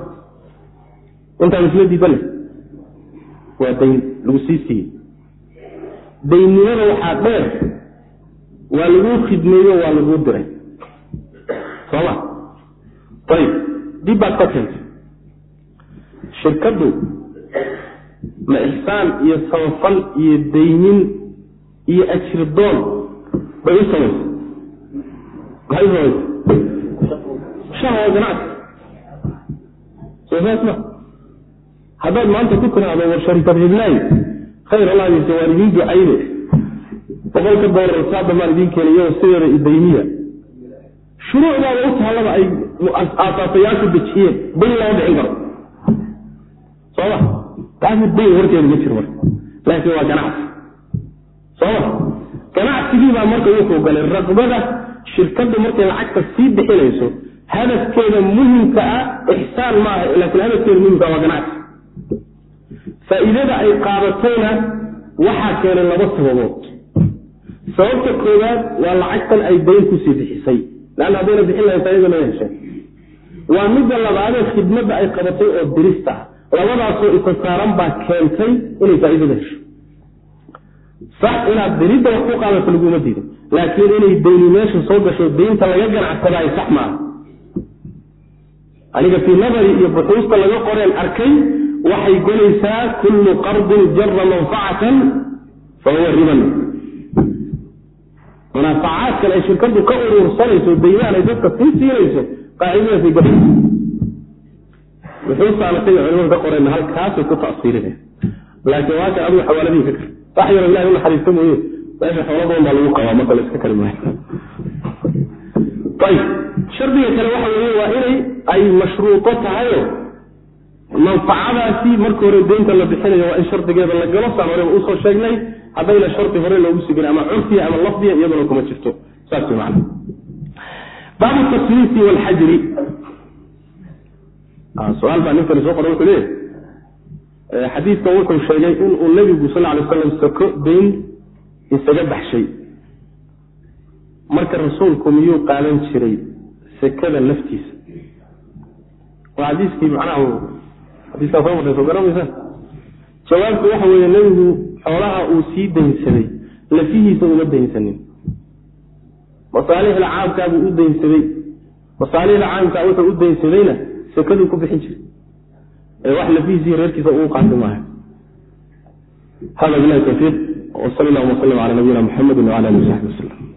intaan isla diibane waa dayn lagu sii siiyey. Daynnimada waxaa dheer waa laguu khidmeeyo waa laguu diray. Sooma. Ayib dib baad ka keentay. Shirkaddu ma ixsaan iyo samafal iyo daynin iyo ajirdoon bay u samaysa maxay u samaysa shan waa ganacsi. Soo saas ma. Haddaad maanta ku tiraahdo war sharikad hiblaayi khayr allaadiisa waan idiin ducayne boqolka doolar saada maan idiin keenay iyagoo sideeda idayniya shuruucdaada u taallaba ay aasaasayaashu dejiyeen. Dayn lama dhicin karo. Sooma taasi dayn warkeeda ma jiro marka. Laakiin waa ganacsi. Sooma ganacsigii baa marka wuxuu galay raqbada shirkaddu markay lacagta sii bixinayso hadafkeeda muhimka ah ixsaan ma aha laakiin hadafkeeda muhimka waa ganacsi. Faa'iidada ay qaadatayna waxaa keenay laba sababood sababta koowaad waa lacagtan ay dayn ku sii bixisay. Leanna haddayna bixin lahayn faaidada ma hesheen waa midda labaadee khidmadda ay qabatay oo dirista ah. Labadaasoo isa saaran baa keentay inay faa'iidada hesho. Sax inaad diridda wax ku qaadato laguma diidin laakiin inay dayni meesha soo gasho daynta laga ganacsadaayo sax maaha. Aniga fii nadari iyo buxuusta laga qoreen arkay waxay gelaysaa kullu qardin jara manfacatan fa huwa riban munaafacaadkan ay shirkadu ka urursanayso daymaan ay dadka sii siinayso qaacidadaasay gelaysa buxuustaanasay culimadu ka qoreen halkaasay ku tasiirinaya laakiin waa adigu xawaaladihii ka kar wax yaro ilahi unaxariista mooye. Meesha xoolo badan baa lagu qabaa marka la iska kari maayo ayib shardiga kale waxa weeye waa inay ay mashruuto tahayo. Manfacadaasi marka hore deynta la bixinayo waa in shardigeeda la galo. Saan horeba u soo sheegnay haddayna shardi hore loogu sugin ama curfiya ama lafdiya iyaduna kuma jirto. Saas man baabu tasliisi walxajri su'aal baa ninkani soo qora wuxuu leeyahy xadiidkan wuxuu sheegay inuu nebigu sal lay slam sako dayn isaga baxshay. Marka rasuulku miyuu qaadan jiray sekada laftiisa? Waa xadiiskii macnaha xadiiskaa soo martay soo garamaysa jawaabku waxa weeye nebigu xoolaha uu sii daynsaday lafihiisa uma daynsanin. Masaalixda caamkaa buu u daynsaday. Masaalixda caamkaa wuxuu u daynsadayna sekaduu ku bixin jiray. Ee wax lafihiisa iyo reerkiisa uu qaati maaha. Hada bilahi tawfiiq wsal allahuma wslam cala nabiyina muxamedi wala alihi wasaxbi waslm